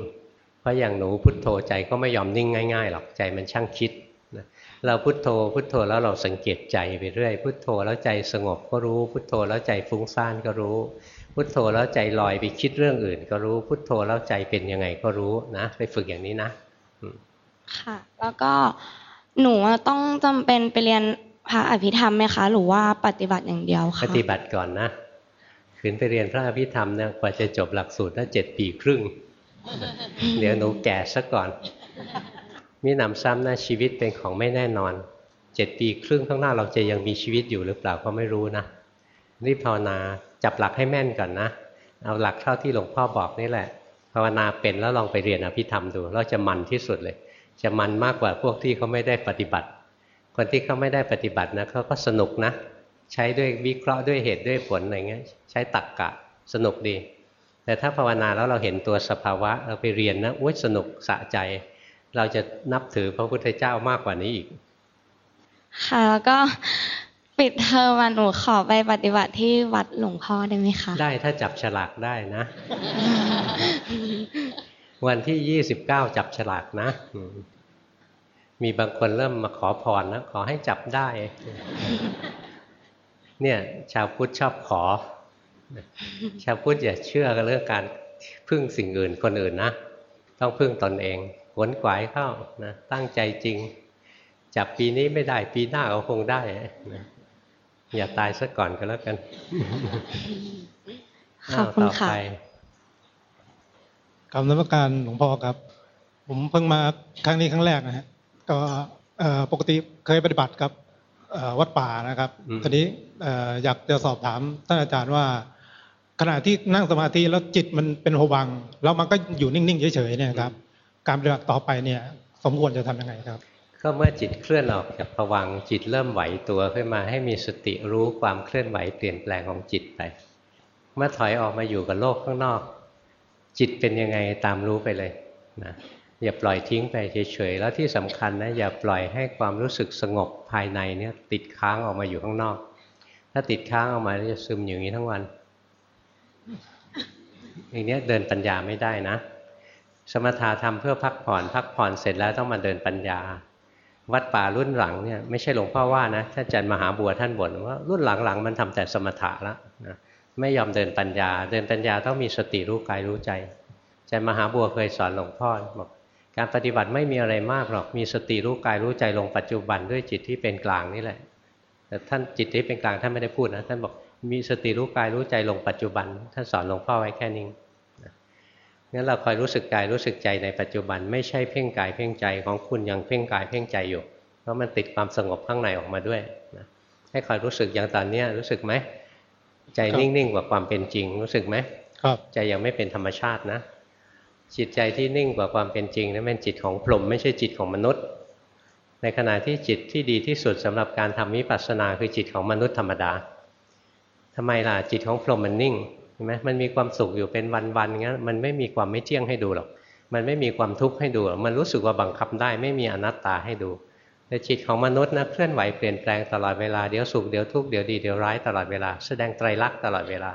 เพราะอย่างหนูพุทโธใจก็ไม่ยอมนิ่งง่ายๆหรอกใจมันช่างคิดเราพุโทโธพุโทโธแล้วเราสังเกตใจไปเรื่อย พุโทโธแล้วใจสงบก็รู้ พุโทโธแล้วใจฟุ้งซ่านก็รู้ พุโทโธแล้วใจลอยไปคิดเรื่องอื่น ก็รู้พุโทโธแล้วใจเป็นยังไงก็รู้นะ ไปฝึกอย่างนี้นะค่ะ แล้วก็หนูอะต้องจำเป็นไปเรียนพระอภิธรรมไหมคะ หรือว่าปฏิบัติอย่างเดียวปคะฏิบัติก่อนนะขืนไปเรียนพระอภิธรรมเนี่ยกว่าจะจบหลักสูตรน่าเจ็ดปีครึ่ง เดี๋ยวหนูแก่ซะก่อน มีหนำซ้ำนะชีวิตเป็นของไม่แน่นอนเจ็ดปีครึ่งข้างหน้าเราจะยังมีชีวิตอยู่หรือเปล่าก็ไม่รู้นะรีบภาวนา จับหลักให้แม่นก่อนนะ เอาหลักเท่าที่หลวงพ่อบอกนี่แหละ ภาวนาเป็นแล้วลองไปเรียนอภิธรรมดูเราจะมันที่สุดเลย จะมันมากกว่าพวกที่เขาไม่ได้ปฏิบัติ คนที่เขาไม่ได้ปฏิบัตินะเขาก็สนุกนะ ใช้ด้วยวิเคราะห์ด้วยเหตุด้วยผลอะไรเงี้ย ใช้ตักกะสนุกดี แต่ถ้าภาวนาแล้วเราเห็นตัวสภาวะเราไปเรียนนะอุ้ยสนุกสะใจ เราจะนับถือพระพุทธเจ้ามากกว่านี้อีกค่ะแล้วก็ ปิดเทอมมาหนูขอไปปฏิบัติที่วัดหลวงพ่อได้ไหมคะ ได้ถ้าจับฉลากได้นะ วันที่ยี่สิบเก้าจับฉลากนะมมีบางคนเริ่มมาขอพรนะขอให้จับได้ เนี่ย ชาวพุทธชอบขอ ชาวพุทธอย่าเชื่อกันเรื่องการพึ่งสิ่งอื่นคนอื่นนะ ต้องพึ่งตนเองขวนขวายเข้านะตั้งใจจริง จับปีนี้ไม่ได้ปีหน้าก็คงได้นะ อย่าตายซะก่อนก็แล้วกันขอบคุณาวค่ะต่ไปกรรมนมัการหลวงพ่อครับ ผมเพิ่งมาครั้งนี้ครั้งแรกนะฮะก็เอ่อปกติเคยปฏิบัติกับเอ่อวัดป่านะครับตอนนี้เอ่ออยากจะสอบถามท่านอาจารย์ว่า ขณะที่นั่งสมาธิแล้วจิตมันเป็นโหวังค์แล้วมันก็อยู่นิ่งๆเฉยๆเนี่ยครับ การปฏิบัติต่อไปเนี่ย สมควรจะทำยังไงครับ ก็เมื่อจิตเคลื่อนออกจากภวังจิตเริ่มไหวตัวขึ้นมาให้มีสติรู้ความเคลื่อนไหวเปลี่ยนแปลงของจิตไป เมื่อถอยออกมาอยู่กับโลกข้างนอก จิตเป็นยังไงตามรู้ไปเลยนะอย่าปล่อยทิ้งไปเฉยๆแล้วที่สำคัญนะอย่าปล่อยให้ความรู้สึกสงบภายในเนี่ยติดค้างออกมาอยู่ข้างนอก ถ้าติดค้างออกมาจะซึมอย่างนี้ทั้งวันอย่างเนี้ยเดินปัญญาไม่ได้นะ สมถะทำเพื่อพักผ่อน พักผ่อนเสร็จแล้วต้องมาเดินปัญญา วัดป่ารุ่นหลังเนี่ยไม่ใช่หลวงพ่อว่านะท่านอาจารย์มหาบัวท่านบ่นว่ารุ่นหลังๆมันทำแต่สมถะแล้วนะไม่ยอมเดินปัญญา เดินปัญญาต้องมีสติรู้กายรู้ใจอาจารย์มหาบัวเคยสอนหลวงพ่อบอกการปฏิบัติไม่มีอะไรมากหรอกมีสติรู้กายรู้ใจลงปัจจุบันด้วยจิตที่เป็นกลางนี่แหละ แต่ท่านจิตที่เป็นกลางท่านไม่ได้พูดนะท่านบอกมีสติรู้กายรู้ใจลงปัจจุบัน ท่านสอนหลวงพ่อไว้แค่นี้ งั้นเราคอยรู้สึกกายรู้สึกใจในปัจจุบันไม่ใช่เพ่งกายเพ่งใจของคุณยังเพ่งกายเพ่งใจอยู่ เพราะมันติดความสงบข้างในออกมาด้วยนะให้คอยรู้สึกอย่างตอนเนี้ยรู้สึกไหมใจครับนิ่งๆกว่าความเป็นจริงรู้สึกไหมครับใจยังไม่เป็นธรรมชาตินะ จิตใจที่นิ่งกว่าความเป็นจริงนั้นเป็นจิตของพรหมไม่ใช่จิตของมนุษย์ ในขณะที่จิตที่ดีที่สุดสำหรับการทำวิปัสสนาคือจิตของมนุษย์ธรรมดาทำไมล่ะจิตของพรหมมันนิ่งเห็นไหมมันมีความสุขอยู่เป็นวันๆงั้นมันไม่มีความไม่เที่ยงให้ดูหรอก มันไม่มีความทุกข์ให้ดูหรอกมันรู้สึกว่าบังคับได้ไม่มีอนัตตาให้ดูแต่จิตของมนุษย์นะเคลื่อนไหวเปลี่ยนแปลงตลอดเวลาเดี๋ยวสุขเดี๋ยวทุกข์เดี๋ยวดีเดี๋ยวร้ายตลอดเวลา แสดงไตรลักษณ์ตลอดเวลา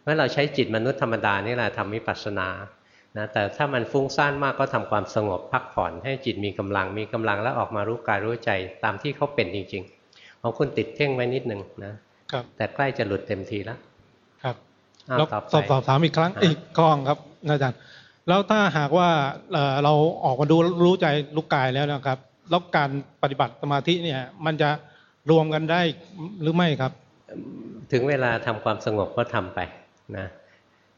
เพราะเราใช้จิตมนุษย์ธรรมดานี่แหละทำวิปัสสนานะแต่ถ้ามันฟุ้งซ่านมากก็ทำความสงบพักผ่อนให้จิตมีกำลังมีกำลังแล้วออกมารู้กายรู้ใจตามที่เขาเป็นจริงๆของคุณติดเพ่งไว้นิดหนึ่งนะครับแต่ใกล้จะหลุดเต็มทีแล้วครับอ้าว แล้วต่อสอบไปสอบถามอีกครั้งอะอีกข้อครับอาจารย์แล้วถ้าหากว่าเอ่อเราออกมาดูรู้ใจลูกกายแล้วนะครับ แล้วการปฏิบัติสมาธิเนี่ย มันจะรวมกันได้หรือไม่ครับ ถึงเวลาทำความสงบก็ทำไปนะ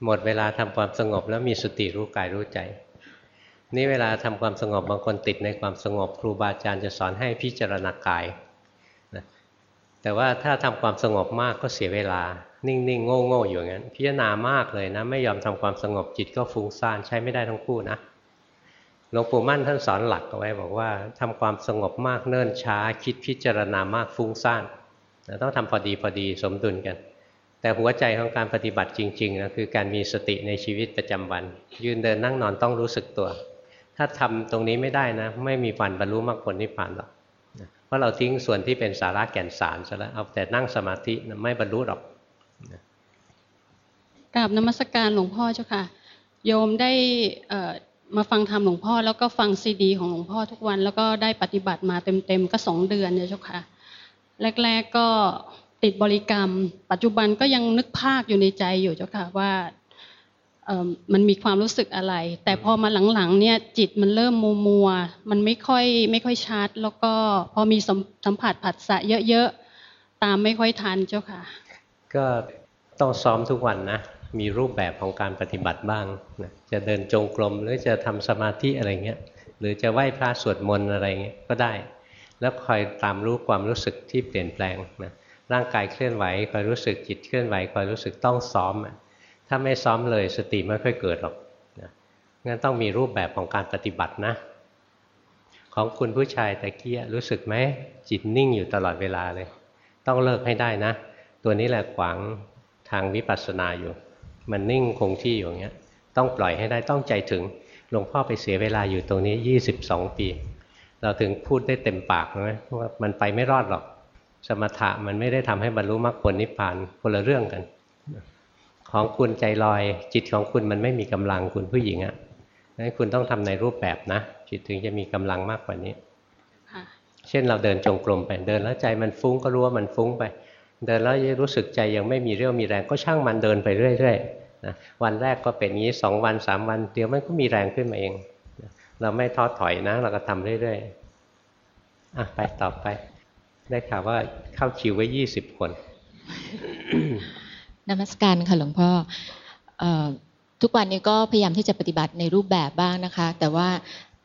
หมดเวลาทำความสงบแล้วมีสติรู้กายรู้ใจ นี่เวลาทำความสงบบางคนติดในความสงบ ครูบาอาจารย์จะสอนให้พิจารณากายนะ แต่ว่าถ้าทำความสงบมากก็เสียเวลา นิ่งๆ โง่ๆ อยู่อย่างนั้น พิจารณามากเลยนะ ไม่ยอมทำความสงบจิตก็ฟุ้งซ่านใช้ไม่ได้ทั้งคู่นะหลวงปู่มั่นท่านสอนหลักเอาไว้บอกว่าทำความสงบมากเนิ่นช้า คิดพิจารณามากฟุ้งซ่านต้องทำพอดีพอดีสมดุลกัน แต่หัวใจของการปฏิบัติจริงๆนะคือการมีสติในชีวิตประจำวัน ยืนเดินนั่งนอนต้องรู้สึกตัว ถ้าทำตรงนี้ไม่ได้นะ ไม่มีวันบรรลุมรรคผลนิพพานหรอก ราะเราทิ้งส่วนที่เป็นสาระแก่นสารซะแล้วเอาแต่นั่งสมาธิไม่บรรลุหรอกกราบนมัสการหลวงพ่อเจ้าค่ะ โยมได้มาฟังธรรมหลวงพ่อ แล้วก็ฟังซีดี ของหลวงพ่อทุกวัน แล้วก็ได้ปฏิบัติมาเต็มๆก็สองเดือนเนี่ยเจ้าค่ะ แรก ๆก็ติดบริกรรม ปัจจุบันก็ยังนึกภาคอยู่ในใจอยู่เจ้าค่ะว่า มันมีความรู้สึกอะไร แต่พอมาหลังๆเนี่ยจิตมันเริ่มมัวมัวมันไม่ค่อยไม่ค่อยชัดแล้วก็พอมีสัมผัสผัสสะเยอะๆตามไม่ค่อยทันเจ้าค่ะ ก็ต้องซ้อมทุกวันนะมีรูปแบบของการปฏิบัติบ้างนะจะเดินจงกรมหรือจะทำสมาธิอะไรเงี้ยหรือจะไหว้พระสวดมนต์อะไรเงี้ยก็ได้ แล้วคอยตามรู้ความรู้สึกที่เปลี่ยนแปลงนะร่างกายเคลื่อนไหวคอยรู้สึกจิตเคลื่อนไหวคอยรู้สึกต้องซ้อม ถ้าไม่ซ้อมเลยสติไม่ค่อยเกิดหรอกนะงั้นต้องมีรูปแบบของการปฏิบัตินะ ของคุณผู้ชายตะเกียรู้สึกไหมจิตนิ่งอยู่ตลอดเวลาเลย ต้องเลิกให้ได้นะ ตัวนี้แหละขวางทางวิปัสสนาอยู่ มันนิ่งคงที่อยู่อย่างเงี้ย ต้องปล่อยให้ได้ต้องใจถึงหลวงพ่อไปเสียเวลาอยู่ตรงนี้ 22 ปี เราถึงพูดได้เต็มปากนะว่ามันไปไม่รอดหรอก สมถะมันไม่ได้ทำให้บรรลุมรรคผลนิพพานคนละเรื่องกัน ของคุณใจลอย จิตของคุณมันไม่มีกำลังคุณผู้หญิงอะ่ะนั้นคุณต้องทำในรูปแบบนะ จิตถึงจะมีกำลังมากกว่านี้เช่นเราเดินจงกรมไปเดินแล้วใจมันฟุ้งก็รู้ว่ามันฟุ้งไป เดินแล้วรู้สึกใจยังไม่มีเรี่ยวมีแรงก็ช่างมันเดินไปเรื่อยๆนะวันแรกก็เป็นงี้สองวันสามวันเดี๋ยวมันก็มีแรงขึ้นมาเอง เราไม่ท้อถอยนะ เราก็ทำเรื่อยๆอะไปต่อไป ได้ข่าวว่าเข้าคิวไว้ยี่สิบคน นมัสการค่ะหลวงพ่อทุกวันนี้ก็พยายามที่จะปฏิบัติในรูปแบบบ้างนะคะ แต่ว่า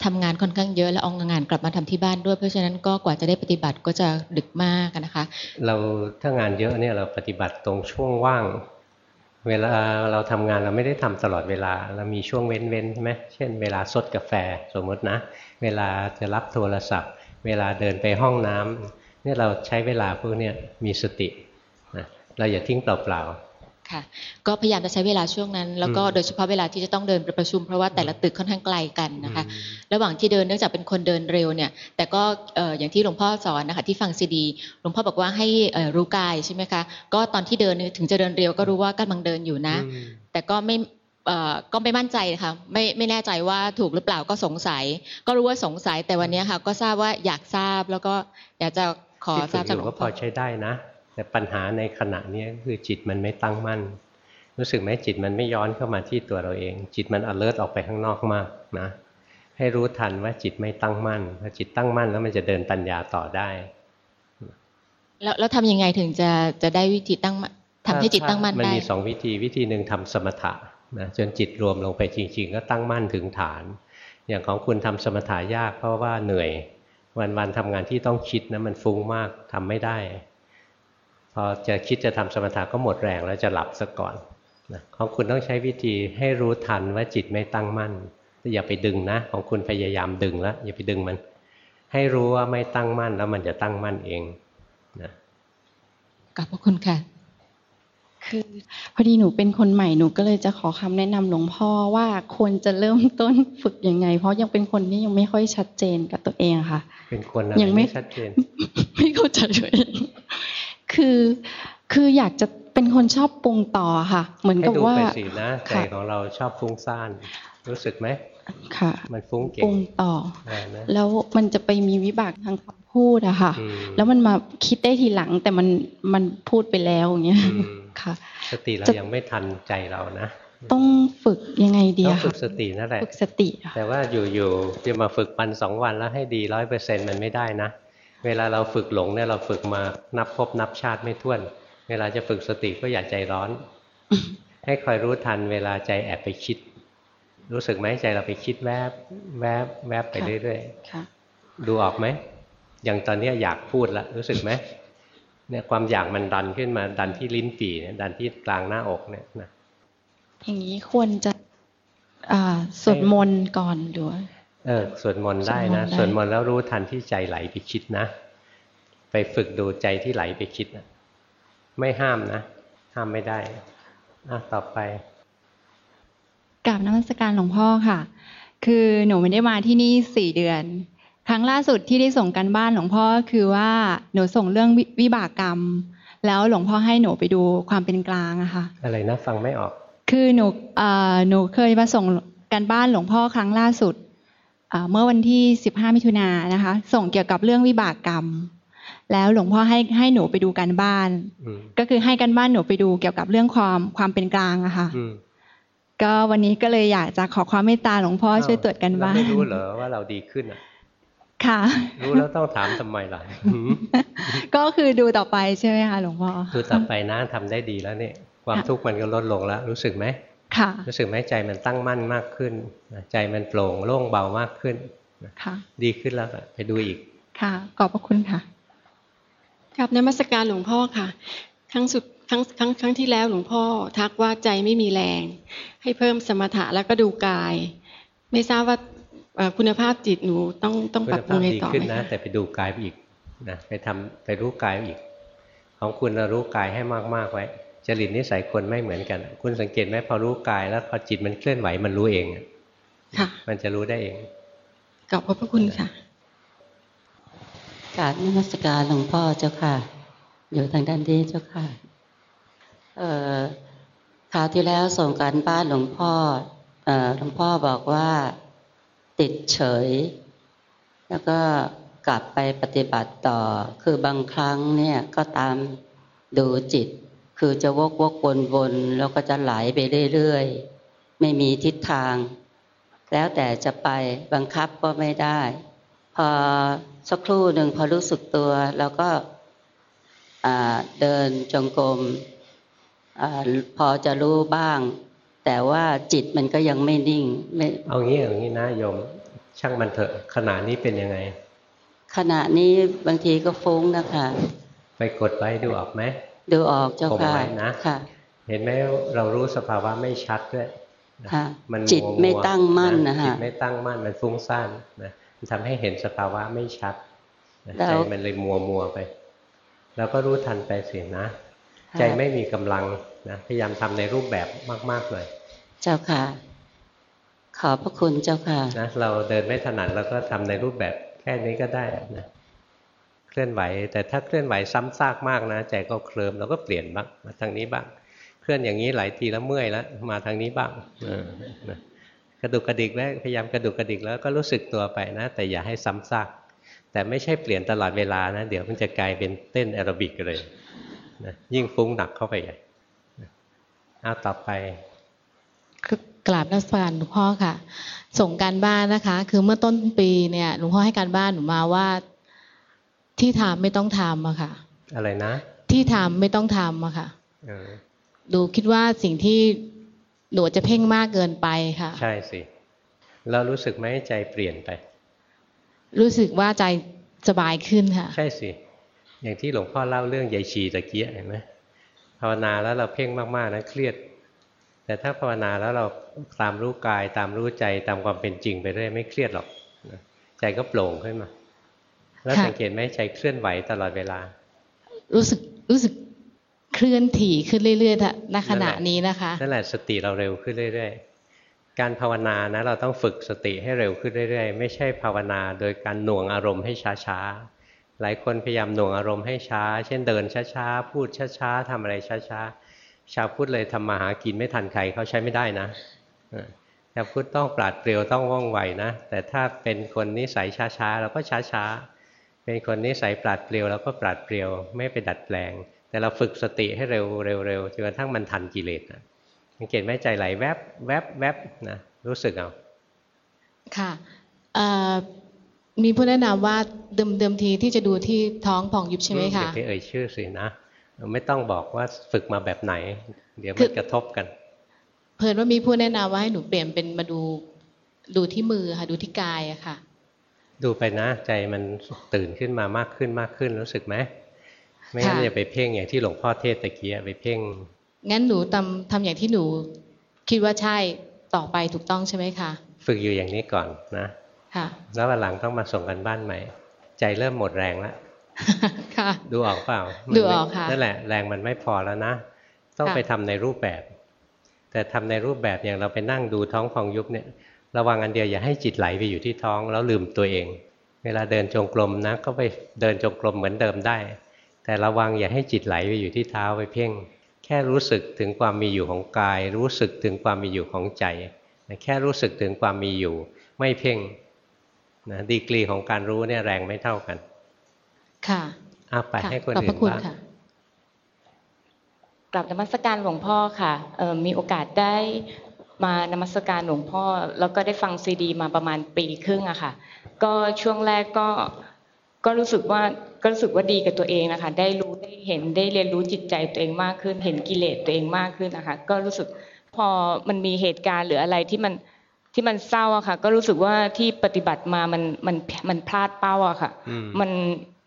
ทำงานค่อนข้างเยอะแล้วเอางานกลับมาทำที่บ้านด้วย เพราะฉะนั้นก็กว่าจะได้ปฏิบัติก็จะดึกมากนะคะ เราถ้างานเยอะเนี่ยเราปฏิบัติตรงช่วงว่าง เวลาเราทำงานเราไม่ได้ทำตลอดเวลาเรามีช่วงเว้นๆใช่ไหมเช่น เวลาสดกาแฟสมมตินะ เวลาจะรับโทรศัพท์ เวลาเดินไปห้องน้ำเนี่ยเราใช้เวลาพวกนี้มีสตินะเราอย่าทิ้งเปล่าๆ ค่ะ ก็พยายามจะใช้เวลาช่วงนั้น แล้วก็โดยเฉพาะเวลาที่จะต้องเดินไปประชุมเพราะว่าแต่ละตึกค่อนข้างไกลกันนะคะ ระหว่างที่เดินเนื่องจากเป็นคนเดินเร็วเนี่ย แต่ก็อย่างที่หลวงพ่อสอนนะคะที่ฟังซีดี หลวงพ่อบอกว่าให้รู้กายใช่ไหมคะ ก็ตอนที่เดินถึงจะเดินเร็วก็รู้ว่ากำลังเดินอยู่นะ แต่ก็ไม่ก็ไม่มั่นใจค่ะไม่ไม่แน่ใจว่าถูกหรือเปล่าก็สงสัย ก็รู้ว่าสงสัยแต่วันนี้ค่ะ ก็ทราบว่าอยากทราบแล้วก็อยากจะขอทราบจากหลวงพ่อพอใช้ได้นะ แต่ปัญหาในขณะนี้คือจิตมันไม่ตั้งมั่น รู้สึกไหมจิตมันไม่ย้อนเข้ามาที่ตัวเราเอง จิตมัน alert ออกไปข้างนอกมากนะให้รู้ทันว่าจิตไม่ตั้งมั่นพอจิตตั้งมั่นแล้วมันจะเดินปัญญาต่อได้ แล้วแล้วทำยังไงถึงจะจะได้วิธีตั้งทำให้จิตตั้งมั่นได้มันมีสองวิธีวิธีหนึ่งทำสมถะนะจนจิตรวมลงไปจริง ๆ ก็ตั้งมั่นถึงฐาน อย่างของคุณทำสมถะยากเพราะว่าเหนื่อย วันๆทำงานที่ต้องคิดนะมันฟุ้งมากทำไม่ได้พ อจะคิดจะทำสมถะก็หมดแรงแล้วจะหลับซะก่อนนะของคุณต้องใช้วิธีให้รู้ทันว่าจิตไม่ตั้งมั่นอย่าไปดึงนะ ของคุณพยายามดึงแล้วอย่าไปดึงมัน ให้รู้ว่าไม่ตั้งมั่นแล้วมันจะตั้งมั่นเองนะขอบพระคุณค่ะ คือพอดีหนูเป็นคนใหม่หนูก็เลยจะขอคำแนะนำหลวงพ่อว่าควรจะเริ่มต้นฝึกยังไง เพราะยังเป็นคนที่ยังไม่ค่อยชัดเจนกับตัวเองค่ะ เป็นคนยังไม่ชัดเจน ไม่เข้าใจตัวเอง คือคืออยากจะเป็นคนชอบปรุงต่อค่ะ เหมือนกับว่าให้ดูไปสินะใจของเราชอบฟุ้งซ่านรู้สึกไหมค่ะ มันฟุ้งเก่งปรุงต่อ แล้วมันจะไปมีวิบากทางคำพูดอะค่ะ แล้วมันมาคิดได้ทีหลังแต่มันมันพูดไปแล้วอย่างเงี้ยค่ะ สติเรายังไม่ทันใจเรานะต้องฝึกยังไงดีอะค่ะต้องฝึกสตินั่นแหละฝึกสติแต่ว่าอยู่ๆจะมาฝึกวันสองวันแล้วให้ดีร้อยเปอร์เซ็นต์มันไม่ได้นะ เวลาเราฝึกหลงเนี่ยเราฝึกมานับพบนับชาติไม่ถ้วน เวลาจะฝึกสติก็อย่าใจร้อน ให้คอยรู้ทันเวลาใจแอบไปคิด รู้สึกไหมใจเราไปคิดแวบแวบแวบไปเรื่อยๆดูออกไหมอย่างตอนนี้อยากพูดละรู้สึกไหมเนี่ยความอยากมันดันขึ้นมาดันที่ลิ้นปี่เนี่ยดันที่กลางหน้าอกเนี่ยนะอย่างนี้ควรจะสวดมนต์ก่อนด้วย เออสวดมนต์ได้นะสวดมนต์แล้วรู้ทันที่ใจไหลไปคิดนะ ไปฝึกดูใจที่ไหลไปคิดนะไม่ห้ามนะ ห้ามไม่ได้อะต่อไปกราบนมัสการหลวงพ่อค่ะ คือหนูไม่ได้มาที่นี่สี่เดือน ครั้งล่าสุดที่ได้ส่งกันบ้านหลวงพ่อคือว่าหนูส่งเรื่องวิบากกรรม แล้วหลวงพ่อให้หนูไปดูความเป็นกลางอะค่ะ อะไรนะฟังไม่ออก คือหนูหนูเคยมาส่งการบ้านหลวงพ่อครั้งล่าสุดอ่า เมื่อวันที่ 15 มิถุนายนนะคะ ส่งเกี่ยวกับเรื่องวิบากกรรม แล้วหลวงพ่อให้ให้หนูไปดูการบ้านอืมก็คือให้การบ้านหนูไปดูเกี่ยวกับเรื่องความความเป็นกลางอะค่ะอืมก็วันนี้ก็เลยอยากจะขอความเมตตาหลวงพ่อช่วยตรวจการบ้านเไม่รู้เหรอว่าเราดีขึ้นอะค่ะ รู้แล้วต้องถามทำไมล่ะหืมก็คือดูต่อไปใช่ไหมคะหลวงพ่อดูต่อไปนะทำได้ดีแล้วเนี่ยความทุกข์มันก็ลดลงแล้ว รู้สึกไหมค่ะ รู้สึกไหมใจมันตั้งมั่นมากขึ้นนะใจมันโปร่งโล่งเบามากขึ้นค่ะดีขึ้นแล้วล่ะไปดูอีก ค่ะ ขอบพระคุณค่ะกับนมัสการหลวงพ่อค่ะ ครั้งสุดครั้งครั้งครั้งที่แล้วหลวงพ่อ ทักว่าใจไม่มีแรง ให้เพิ่มสมถะแล้วก็ดูกาย ไม่ทราบว่าเอ่อคุณภาพจิตหนูต้องต้องคุปรัณบปรุภางพไงดีต่อขึ้นไหมนะคะแต่ไปดูกายอีกนะไปทำไปรู้กายอีก ของคุณน่ะรู้กายให้มากๆไว้ จริตนิสัยคนไม่เหมือนกัน คุณสังเกตไหมพอรู้กาย แล้วพอจิตมันเคลื่อนไหวมันรู้เองอะค่ะ มันจะรู้ได้เองขอบพระคุณค่ะกราบนมัสการหลวงพ่อเจ้าค่ะ อยู่ทางด้านนี้เจ้าค่ะ เอ่อคราวที่แล้วส่งการบ้านหลวงพ่อเอ่อหลวงพ่อบอกว่าติดเฉย แล้วก็กลับไปปฏิบัติต่อ คือบางครั้งเนี่ยก็ตามดูจิต คือจะวกวกวนวนแล้วก็จะไหลไปเรื่อยๆ ไม่มีทิศทาง แล้วแต่จะไปบังคับก็ไม่ได้ พอสักครู่หนึ่งพอรู้สึกตัวแล้วก็อ่าเดินจงกรมอาพอจะรู้บ้าง แต่ว่าจิตมันก็ยังไม่นิ่งไม่เอางี้เอางี้นะโยมช่างมันเถอะขณะนี้เป็นยังไง ขณะนี้บางทีก็ฟุ้งนะคะ ไปกดไว้ดูออกไหม ดูออกเจ้าข่มค่ะไว้นะค่ะเห็นไหมเรารู้สภาวะไม่ชัดด้วยนะค่ะมันจิตวๆไม่ตั้งมั่นนะจิฮะตไม่ตั้งมั่นมันฟุ้งซ่านนะมันทำให้เห็นสภาวะไม่ชัดนะแล้วใจมันเลยมัวมัวๆไป แล้วก็รู้ทันไปสินะ ใจไม่มีกำลังนะพยายามทำในรูปแบบมากๆหน่อยเจ้าค่ะ ขอบพระคุณเจ้าค่ะนะเราเดินไม่ถนัดเราก็ทำในรูปแบบแค่นี้ก็ได้นะเค ลื่อนไหว แต่ถ้าเคลื่อนไหวซ้ำซากมากนะ ใจก็เคลิมเราก็เปลี่ยนบ้างมาทางนี้บ้าง เคลื่อนอย่างนี้หลายทีแล้วเมื่อยแล้วมาทางนี้บ้างกระดุกกระดิกแล้วพยายามกระดุกกระดิกแล้วก็รู้สึกตัวไปนะ แต่อย่าให้ซ้ำซากแต่ไม่ใช่เปลี่ยนตลอดเวลานะ เดี๋ยวมันจะกลายเป็นเต้นแอโรบิกเลยนะยิ่งฟุ้งหนักเข้าไปใหญ่ะเอาต่อไปคือกราบนักสการหลวงพ่อค่ะ ส่งการบ้านนะคะ คือเมื่อต้นปีเนี่ยหลวงพ่อให้การบ้านหนูมาว่า ที่ทำไม่ต้องทำอะค่ะ อะไรนะ ที่ทำไม่ต้องทำอะค่ะเออดูคิดว่าสิ่งที่หนูจะเพ่งมากเกินไปค่ะ ใช่สิเรารู้สึกไหมใจเปลี่ยนไป รู้สึกว่าใจสบายขึ้นค่ะ ใช่สิ อย่างที่หลวงพ่อเล่าเรื่องยายชีตะเกียเห็นไหมภาวนาแล้วเราเพ่งมากๆนะเครียด แต่ถ้าภาวนาแล้วเราตามรู้กาย ตามรู้ใจตามความเป็นจริงไปเรื่อยไม่เครียดหรอกนะใจก็โปร่งขึ้นมา แล้วค่ะสังเกตไหมใจเคลื่อนไหวตลอดเวลา รู้สึกรู้สึกเคลื่อนถี่ขึ้นเรื่อยๆณขณะนั่นแหละนี้นะคะนั่นแหละสติเราเร็วขึ้นเรื่อย ๆ การภาวนานะเราต้องฝึกสติให้เร็วขึ้นเรื่อยๆ ไม่ใช่ภาวนาโดยการหน่วงอารมณ์ให้ช้าๆหลายคนพยายามหน่วงอารมณ์ให้ช้า เช่นเดินช้าๆพูดช้าๆทำอะไรช้าๆชาวพุทธเลยทำมาหากินไม่ทันใครเขาใช้ไม่ได้นะเออชาวพุทธต้องปราดเปรียวต้องว่องไวนะแต่ถ้าเป็นคนนิสัยช้าๆเราก็ช้าๆ เป็นคนนิสัยปราดเปรียวเราก็ปราดเปรียวไม่ไปดัดแปลง แต่เราฝึกสติให้เร็วเร็วๆจนกระทั่งมันทันกิเลสนะสังเกตไหมใจไหลแวบแวบแวบนะรู้สึกเอาค่ะเอ่อมีผู้แนะนำว่าเดิมเดิมทีที่จะดูที่ท้องผ่องยุบใช่ไหมอคะย่าไปเอ่ยชื่อสินะไม่ต้องบอกว่าฝึกมาแบบไหน เดี๋ยวคืมันอกระทบกัน เพิ่นว่ามีผู้แนะนำว่าให้หนูเปลี่ยนเป็นมาดูดูที่มือค่ะดูที่กายอะค่ะ ดูไปนะใจมันตื่นขึ้นมามากขึ้นมากขึ้นรู้สึกไหมไม่งั้นค่ะอย่าไปเพ่งอย่างที่หลวงพ่อเทศตะเกียไปเพ่ง งั้นหนูทำทำอย่างที่หนู คิดว่าใช่ต่อไปถูกต้องใช่ไหมคะฝึกอยู่อย่างนี้ก่อนนะค่ะแล้ววันหลังต้องมาส่งกันบ้านใหม่ ใจเริ่มหมดแรงแล้วค่ะ ดูออกเปล่ามันดูออกค่ะนั่นแหละแรงมันไม่พอแล้วนะ ต้องค่ะไปทำในรูปแบบ แต่ทำในรูปแบบอย่างเราไปนั่งดูท้องพองยุบเนี่ย ระวังอันเดียวอย่าให้จิตไหลไปอยู่ที่ท้องแล้วลืมตัวเอง เวลาเดินจงกรมนะก็ไปเดินจงกรมเหมือนเดิมได้ แต่ระวังอย่าให้จิตไหลไปอยู่ที่เท้าไปเพ่ง แค่รู้สึกถึงความมีอยู่ของกาย รู้สึกถึงความมีอยู่ของใจแค่รู้สึกถึงความมีอยู่ ไม่เพ่งนะดีกรีของการรู้เนี่ยแรงไม่เท่ากัน ค่ะเอาไปให้คนขอบอื่พนระคุณบ้างค่ะกลับนมัสการหลวงพ่อค่ะเอ่อมีโอกาสได้ มานมัสการหลวงพ่อ แล้วก็ได้ฟังซีดี มาประมาณปีครึ่งอะค่ะ ก็ช่วงแรกก็ก็รู้สึกว่าก็รู้สึกว่าดีกับตัวเองนะคะ ได้รู้ได้เห็นได้เรียนรู้จิตใจตัวเองมากขึ้น เห็นกิเลสตัวเองมากขึ้นนะคะ ก็รู้สึกพอมันมีเหตุการณ์หรืออะไรที่มันที่มันเศร้าอะค่ะ ก็รู้สึกว่าที่ปฏิบัติมามันมันมันพลาดเป้าอะค่ะอืมมัน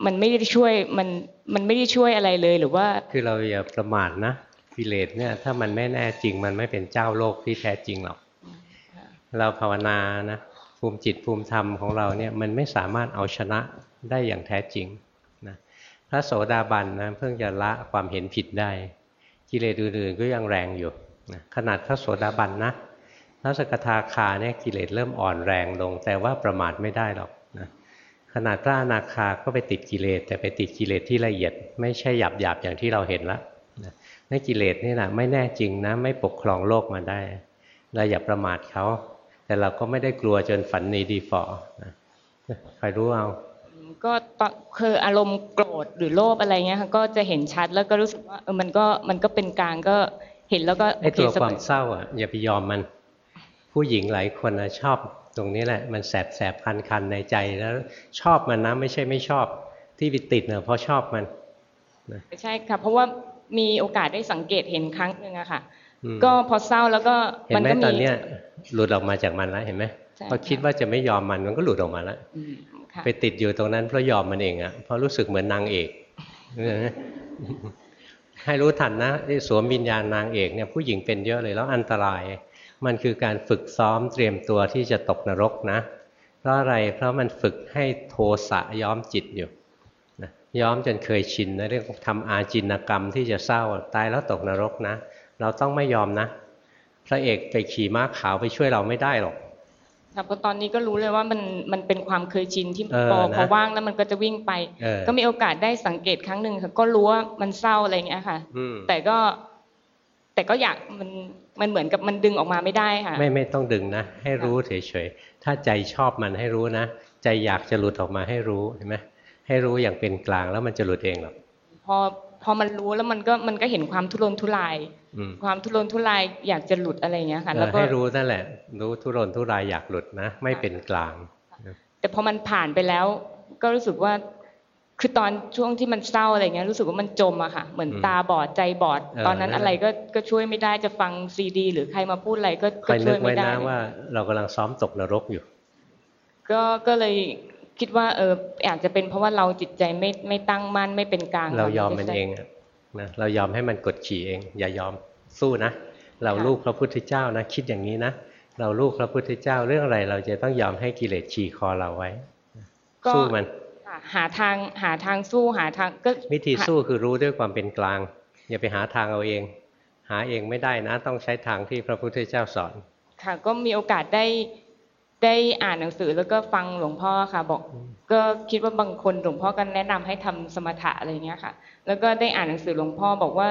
มันไม่ได้ช่วยมันมันไม่ได้ช่วยอะไรเลยหรือว่า คือเราอย่าประมาทนะ กิเลสเนี่ยถ้ามันไม่แน่จริงมันไม่เป็นเจ้าโลกที่แท้จริงหรอก เราภาวนานะภูมิจิตภูมิธรรมของเราเนี่ยมันไม่สามารถเอาชนะได้อย่างแท้จริงนะพระโสดาบันนะเพิ่งจะละความเห็นผิดได้ กิเลสอื่นๆก็ยังแรงอยู่นะขนาดพระโสดาบันนะพระสกทาคาเนี่ยกิเลสเริ่มอ่อนแรงลง แต่ว่าประมาทไม่ได้หรอกนะขนาดพระอนาคาก็ไปติดกิเลสแต่ไปติดกิเลสที่ละเอียด ไม่ใช่หยาบๆอย่างที่เราเห็นละ นะในกิเลสนี่นะไม่แน่จริงนะ ไม่ปกครองโลกมาได้เราอย่าประมาทเขา แต่เราก็ไม่ได้กลัวจนฝันนีดีฟอนะใครรู้เอาก็ตอนคืออารมณ์โกรธหรือโลภอะไรเงี้ยค่ะก็จะเห็นชัดแล้วก็รู้สึกว่าเออมันก็มันก็เป็นกลางก็เห็นแล้วก็ไอ้ตัวโอเคสควาบามยเศร้าอะอย่าไปยอมมัน ผู้หญิงหลายคนนะชอบตรงนี้แหละ มันแสบแสบคันคันๆในใจแล้วชอบมันนะไม่ใช่ไม่ชอบที่ไปติดเน่ะเพราะชอบมันใช่ค่ะเพราะว่า มีโอกาสได้สังเกตเห็นครั้งหนึ่งอะค่ะอืมก็พอเศร้าแล้วก็เห็นมันไหมก็ตมีอนเนี้ยหลุดออกมาจากมันแล้วเห็นไหมใช่พอคิดว่าจะไม่ยอมมันมันก็หลุดออกมาแล้วอืมค่ะไปติดอยู่ตรงนั้นเพราะยอมมันเองอะเพราะรู้สึกเหมือนนางเอกเออให้รู้ทันนะที่สวมวิญญาณนางเอกเนี่ยผู้หญิงเป็นเยอะเลยแล้วอันตราย มันคือการฝึกซ้อมเตรียมตัวที่จะตกนรกนะ เพราะอะไรเพราะมันฝึกให้โทสะย้อมจิตอยู่นะ ย้อมจนเคยชินนะเรียกว่าทำอาจินกรรมที่จะเศร้าตายแล้วตกนรกนะ เราต้องไม่ยอมนะ พระเอกไปขี่ม้าขาวไปช่วยเราไม่ได้หรอกค่ะเพราะตอนนี้ก็รู้เลยว่ามันมันเป็นความเคยชินที่เออพอนะพอว่างแล้วมันก็จะวิ่งไปเออก็มีโอกาสได้สังเกตครั้งหนึ่งค่ะก็รู้ว่ามันเศร้าอะไรเงี้ยค่ะอืมแต่ก็ แต่ก็อยากมันมันเหมือนกับมันดึงออกมาไม่ได้ค่ะ ไม่ไม่ต้องดึงนะ ให้รู้เฉยๆถ้าใจชอบมันให้รู้นะ ใจอยากจะหลุดออกมาให้รู้เห็นไหม ให้รู้อย่างเป็นกลางแล้วมันจะหลุดเองหรอกพอพอมันรู้แล้วมันก็มันก็เห็นความทุรนทุรายอืมความทุรนทุรายอยากจะหลุดอะไรเงี้ยค่ะเอแล้วอก็ให้รู้นั่นแหละ รู้ทุรนทุรายอยากหลุดนะ ไม่เป็นกลาง แต่พอมันผ่านไปแล้ว ก็รู้สึกว่าคือตอนช่วงที่มันเศร้าอะไรเงี้ยรู้สึกว่ามันจมอะค่ะ เหมือนอืมตาบอดใจบอดเออตอนนั้นนั่นแหละอะไรก็ก็ช่วยไม่ได้จะฟังซีดี หรือใครมาพูดอะไรก็คก็อยช่นึวยกไม่ไว้ได้นะว่า เรากำลังซ้อมตกนรกอยู่ ก็ก็เลย คิดว่าเอออาจจะเป็นเพราะว่าเราจิตใจไม่ไม่ตั้งมั่นไม่เป็นกลาง เรายอมมันไได้เองอะนะเรายอมให้มันกดขี่เอง อย่ายอมสู้นะ เราลูกพระพุทธเจ้านะคิดอย่างนี้นะเราลูกพระพุทธเจ้าเรื่องอะไร เราจะต้องยอมให้กิเลสขี่คอเราไว้ก็สู้มันค่ะหาทางหาทางสู้หาทางก็วิธีหาสู้คือรู้ด้วยความเป็นกลาง อย่าไปหาทางเอาเอง หาเองไม่ได้นะ ต้องใช้ทางที่พระพุทธเจ้าสอน ค่ะ ก็มีโอกาสได้ ได้อ่านหนังสือแล้วก็ฟังหลวงพ่อค่ะ บอก ก็คิดว่าบางคนหลวงพ่อก็แนะนำให้ทำสมถะอะไรเงี้ยค่ะ แล้วก็ได้อ่านหนังสือหลวงพ่อบอกว่า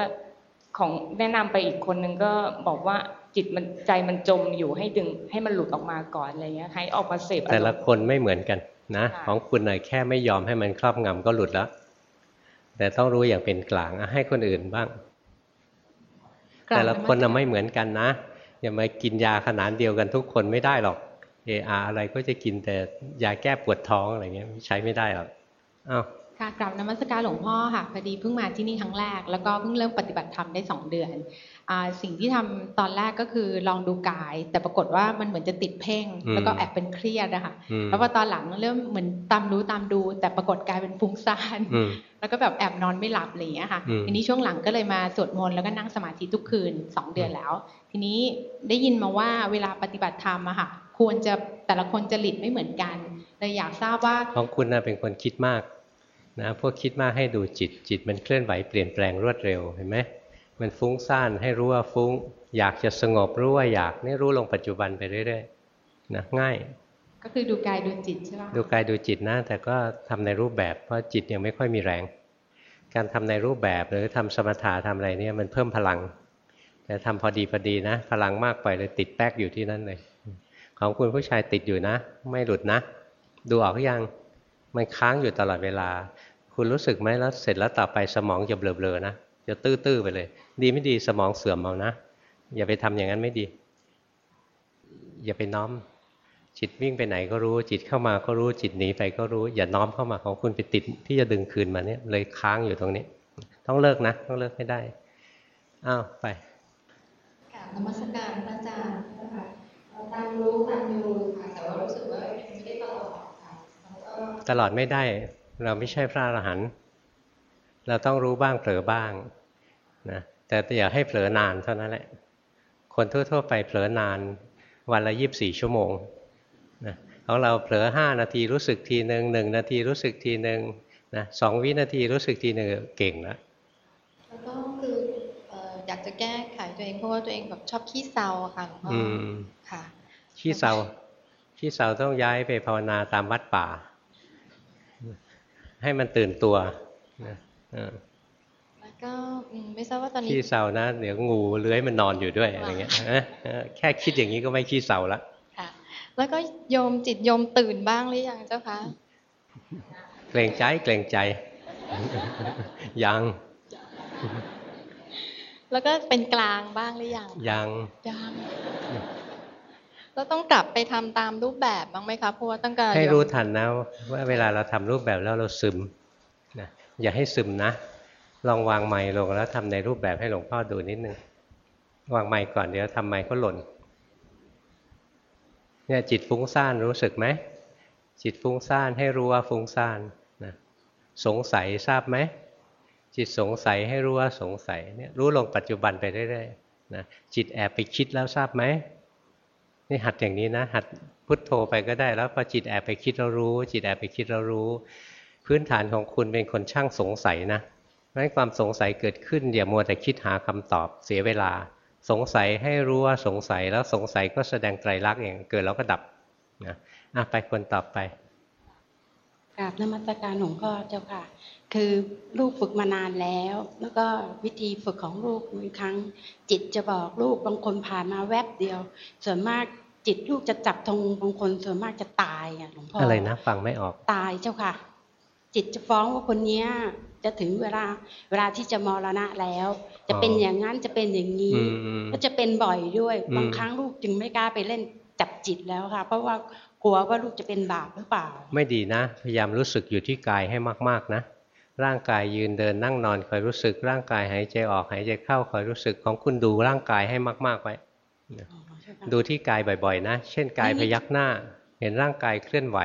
ของแนะนำไปอีกคนนึงก็บอกว่าจิตมันใจมันจมอยู่ให้ดึงให้มันหลุดออกมาก่อนอะไรเงี้ยให้ออกมาเสพอาแต่รละมณ์คนไม่เหมือนกันนะค่ะของคุณน่ะแค่ไม่ยอมให้มันครอบงำก็หลุดแล้ว แต่ต้องรู้อย่างเป็นกลางอะให้คนอื่นบ้างกราบแต่ละคนนมัน่ะสการไม่เหมือนกันนะอย่ามากินยาขนาดเดียวกันทุกคนไม่ได้หรอก เออาอะไรก็จะกินแต่ยาแก้ปวดท้องอะไรเงี้ยใช้ไม่ได้หรอกอ้าวค่ะกราบนมัสการหลวงพ่อค่ะพอดีเพิ่งมาที่นี่ครั้งแรก แล้วก็เพิ่งเริ่มปฏิบัติธรรมได้สองเดือนอ่าสิ่งที่ทำตอนแรกก็คือลองดูกาย แต่ปรากฏว่ามันเหมือนจะติดเพ่งอืมแล้วก็แอบเป็นเครียดนะคะอืมแล้วพอตอนหลังเริ่มเหมือนตามรู้ตามดู แต่ปรากฏกลายเป็นฟุ้งซ่านอืมแล้วก็แบบแอบนอนไม่หลับอะไรอย่างเงี้ยค่ะอืมทีนี้ช่วงหลังก็เลยมาสวดมนต์แล้วก็นั่งสมาธิทุกคืนสองเดือนแล้ว ทีนี้ได้ยินมาว่าเวลาปฏิบัติธรรมอะค่ะ ควรจะแต่ละคนจริตไม่เหมือนกันเลยอยากทราบว่าของคุณน่ะเป็นคนคิดมากนะพวกคิดมากให้ดูจิตจิตมันเคลื่อนไหวเปลี่ยนแปลงรวดเร็วเห็นไหมมันฟุ้งซ่านให้รู้ว่าฟุ้ง อยากจะสงบรู้ว่าอยากนี่รู้ลงปัจจุบันไปเรื่อยๆนะง่าย ก็คือดูกายดูจิตใช่ไหมดูกายดูจิตนะ แต่ก็ทำในรูปแบบเพราะจิตยังไม่ค่อยมีแรง การทำในรูปแบบหรือทำสมถะทำอะไรเนี่ยมันเพิ่มพลัง แต่ทำพอดีพอดีนะ พลังมากไปเลยติดแป๊กอยู่ที่นั่นเลย ของคุณผู้ชายติดอยู่นะ ไม่หลุดนะ ดูออกยังมันค้างอยู่ตลอดเวลา คุณรู้สึกไหมแล้วเสร็จแล้วต่อไปสมองจะเบลอๆนะจะตื้อๆไปเลย ดีไม่ดีสมองเสื่อมเอานะ อย่าไปทำอย่างนั้นไม่ดี อย่าไปน้อม จิตวิ่งไปไหนก็รู้ จิตเข้ามาก็รู้จิตหนีไปก็รู้ อย่าน้อมเข้ามาของคุณไปติดที่จะดึงคืนมาเนี่ยเลยค้างอยู่ตรงนี้ ต้องเลิกนะ ต้องเลิกให้ได้อ้าวไปกราบนมัสการ ตามรู้ตามอยู่ค่ะแต่ว่ารู้สึกว่าไม่ได้ตลอดค่ะแล้วก็ตลอดไม่ได้ เราไม่ใช่พระอรหันต์เราต้องรู้บ้างเผลอบ้างนะแต่อย่าให้เผลอนานเท่านั้นแหละ คนทั่ว ๆ ไปเผลอนานวันละยีิบสี่ชั่วโมงนะของเราเผลอห้านาทีรู้สึกทีหนึ่งหนึ่งนาทีรู้สึกทีหนึ่งนะสองวินาทีรู้สึกทีหนึ่งเก่งแล้วแล้วก็คือเอ่ออยากจะแก้ไขตัวเองเพราะว่าตัวเองแบบชอบขี้เศร้าอะค่ะหลวงพ่ออืมค่ะ ขี้เศร้าขี้เศร้าต้องย้ายไปภาวนาตามวัดป่า ให้มันตื่นตัวนะเออแล้วก็อืมไม่ทราบว่าตอนนี้ขี้เศร้านะเดี๋ยวงูเลื้อยมันนอนอยู่ด้วยอะไรเงี้ยเออเออแค่คิดอย่างนี้ก็ไม่ขี้เศร้าละค่ะ แล้วก็โยมจิตโยมตื่นบ้างหรือยังเจ้าคะเกรงใจเกรงใจ ยังแล้วก็เป็นกลางบ้างหรือยัง ยัง ยัง แล้วต้องกลับไปทำตามรูปแบบบ้างไหมคะเพราะว่าตั้งแต่ให้โยมรู้ทันนะว่าเวลาเราทำรูปแบบแล้วเราซึมนะอย่าให้ซึมนะ ลองวางไม้ลงแล้วทำในรูปแบบให้หลวงพ่อดูนิดนึงวางไม้ก่อนเดี๋ยวทำไม้ก็หล่นเนี่ยจิตฟุ้งซ่านรู้สึกไหมจิตฟุ้งซ่านให้รู้ว่าฟุ้งซ่านนะสงสัยทราบไหมจิตสงสัยให้รู้ว่าสงสัยเนี่ยรู้ลงปัจจุบันไปเรื่อยๆนะจิตแอบไปคิดแล้วทราบไหม นี่หัดอย่างนี้นะ หัดพุทโธไปก็ได้ แล้วพอจิตแอบไปคิดเรารู้ จิตแอบไปคิดเรารู้ พื้นฐานของคุณเป็นคนช่างสงสัยนะเพราะฉะนั้นความสงสัยเกิดขึ้นอย่ามัวแต่คิดหาคำตอบเสียเวลา สงสัยให้รู้ว่าสงสัยแล้วสงสัยก็แสดงไตรลักษณ์เองเกิดแล้วก็ดับนะอะไปคนต่อไปกราบนมัสการหลวงพ่อเจ้าค่ะ คือลูกฝึกมานานแล้ว แล้วก็วิธีฝึกของลูกบางครั้ง จิตจะบอกลูกบางคนผ่านมาแวบเดียว ส่วนมาก จิตลูกจะจับธงบางคนส่วนมากจะตายอะหลวงพ่ออะอะไรนะฟังไม่ออกตายเจ้าค่ะ จิตจะฟ้องว่าคนเนี้ยจะถึงเวลาเวลาที่จะมรณะแล้ว จะเป็นอ๋ออย่างนั้นจะเป็นอย่างนี้อืมอืมก็จะเป็นบ่อยด้วยอืมบางครั้งลูกจึงไม่กล้าไปเล่นจับจิตแล้วค่ะ เพราะว่ากลัวว่าลูกจะเป็นบาปหรือเปล่า ไม่ดีนะ พยายามรู้สึกอยู่ที่กายให้มากๆนะร่างกายยืนเดินนั่งนอนคอยรู้สึกร่างกายหายใจออกหายใจเข้าคอยรู้สึกของคุณดูร่างกายให้มาก ๆไว้นะ ดูที่กายบ่อยๆนะ เช่นกายพยักหน้า เห็นร่างกายเคลื่อนไหว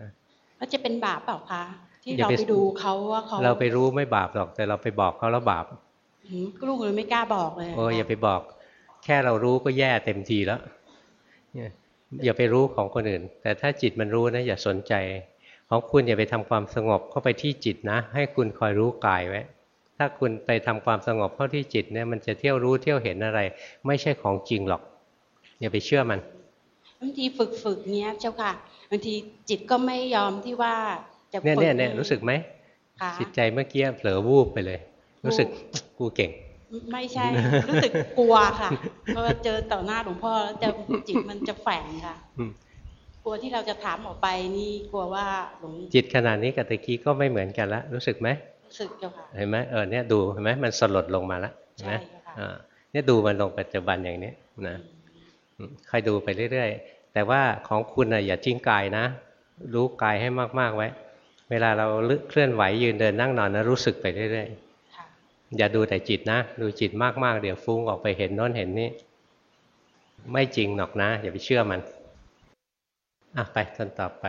นะแล้วจะเป็นบาปเปล่าคะที่อย่าเราไปไปดูเขาว่าเขาเราไปรู้ไม่บาปหรอกแต่เราไปบอกเขาแล้วบาปหืมลูกเลยไม่กล้าบอกเลยโอ้ยอย่าไปบอก แค่เรารู้ก็แย่เต็มทีแล้วเนี่ยอย่าไปรู้ของคนอื่น แต่ถ้าจิตมันรู้นะอย่าสนใจ ของคุณอย่าไปทำความสงบเข้าไปที่จิตนะ ให้คุณคอยรู้กายไว้ ถ้าคุณไปทำความสงบเข้าที่จิตเนี่ยมันจะเที่ยวรู้เที่ยวเห็นอะไร ไม่ใช่ของจริงหรอก อย่าไปเชื่อมันบางทีฝึกฝึกเนี้ยเจ้าค่ะบางทีจิตก็ไม่ยอมที่ว่าจะเนี่ยฝึกเนี่ยเนี่ยรู้สึกไหมค่ะจิตใจเมื่อกี้เผลอวูบไปเลย รู้สึกกูเก่ง ไม่ใช่ รู้สึกกลัวค่ะเพราะว่าเจอต่อหน้าหลวงพ่อแล้วจะจิตมันจะแฝงค่ะอืมกลัวที่เราจะถามออกไปนี่กลัวว่าหลวงจิตขนาดนี้กับตะกี้ก็ไม่เหมือนกันละรู้สึกไหมรู้สึกเจ้าค่ะเห็นไหมเออเนี่ยดูเห็นไหมมันสลดลงมาแล้วเห็นไหมใช่ค่ะอ่าเนี่ยดูมันลงปัจจุบันอย่างนี้นะอืม ค่อยดูไปเรื่อยๆ แต่ว่าของคุณนะอย่าทิ้งกายนะ รู้กายให้มากๆไว้ เวลาเราเคลื่อนไหวยืนเดินนั่งนอนนะรู้สึกไปเรื่อยๆอย่าดูแต่จิตนะ ดูจิตมากๆ เดี๋ยวฟุ้งออกไปเห็นโน้นเห็นนี่ไม่จริงหรอกนะ อย่าไปเชื่อมันอะไปคนต่อไป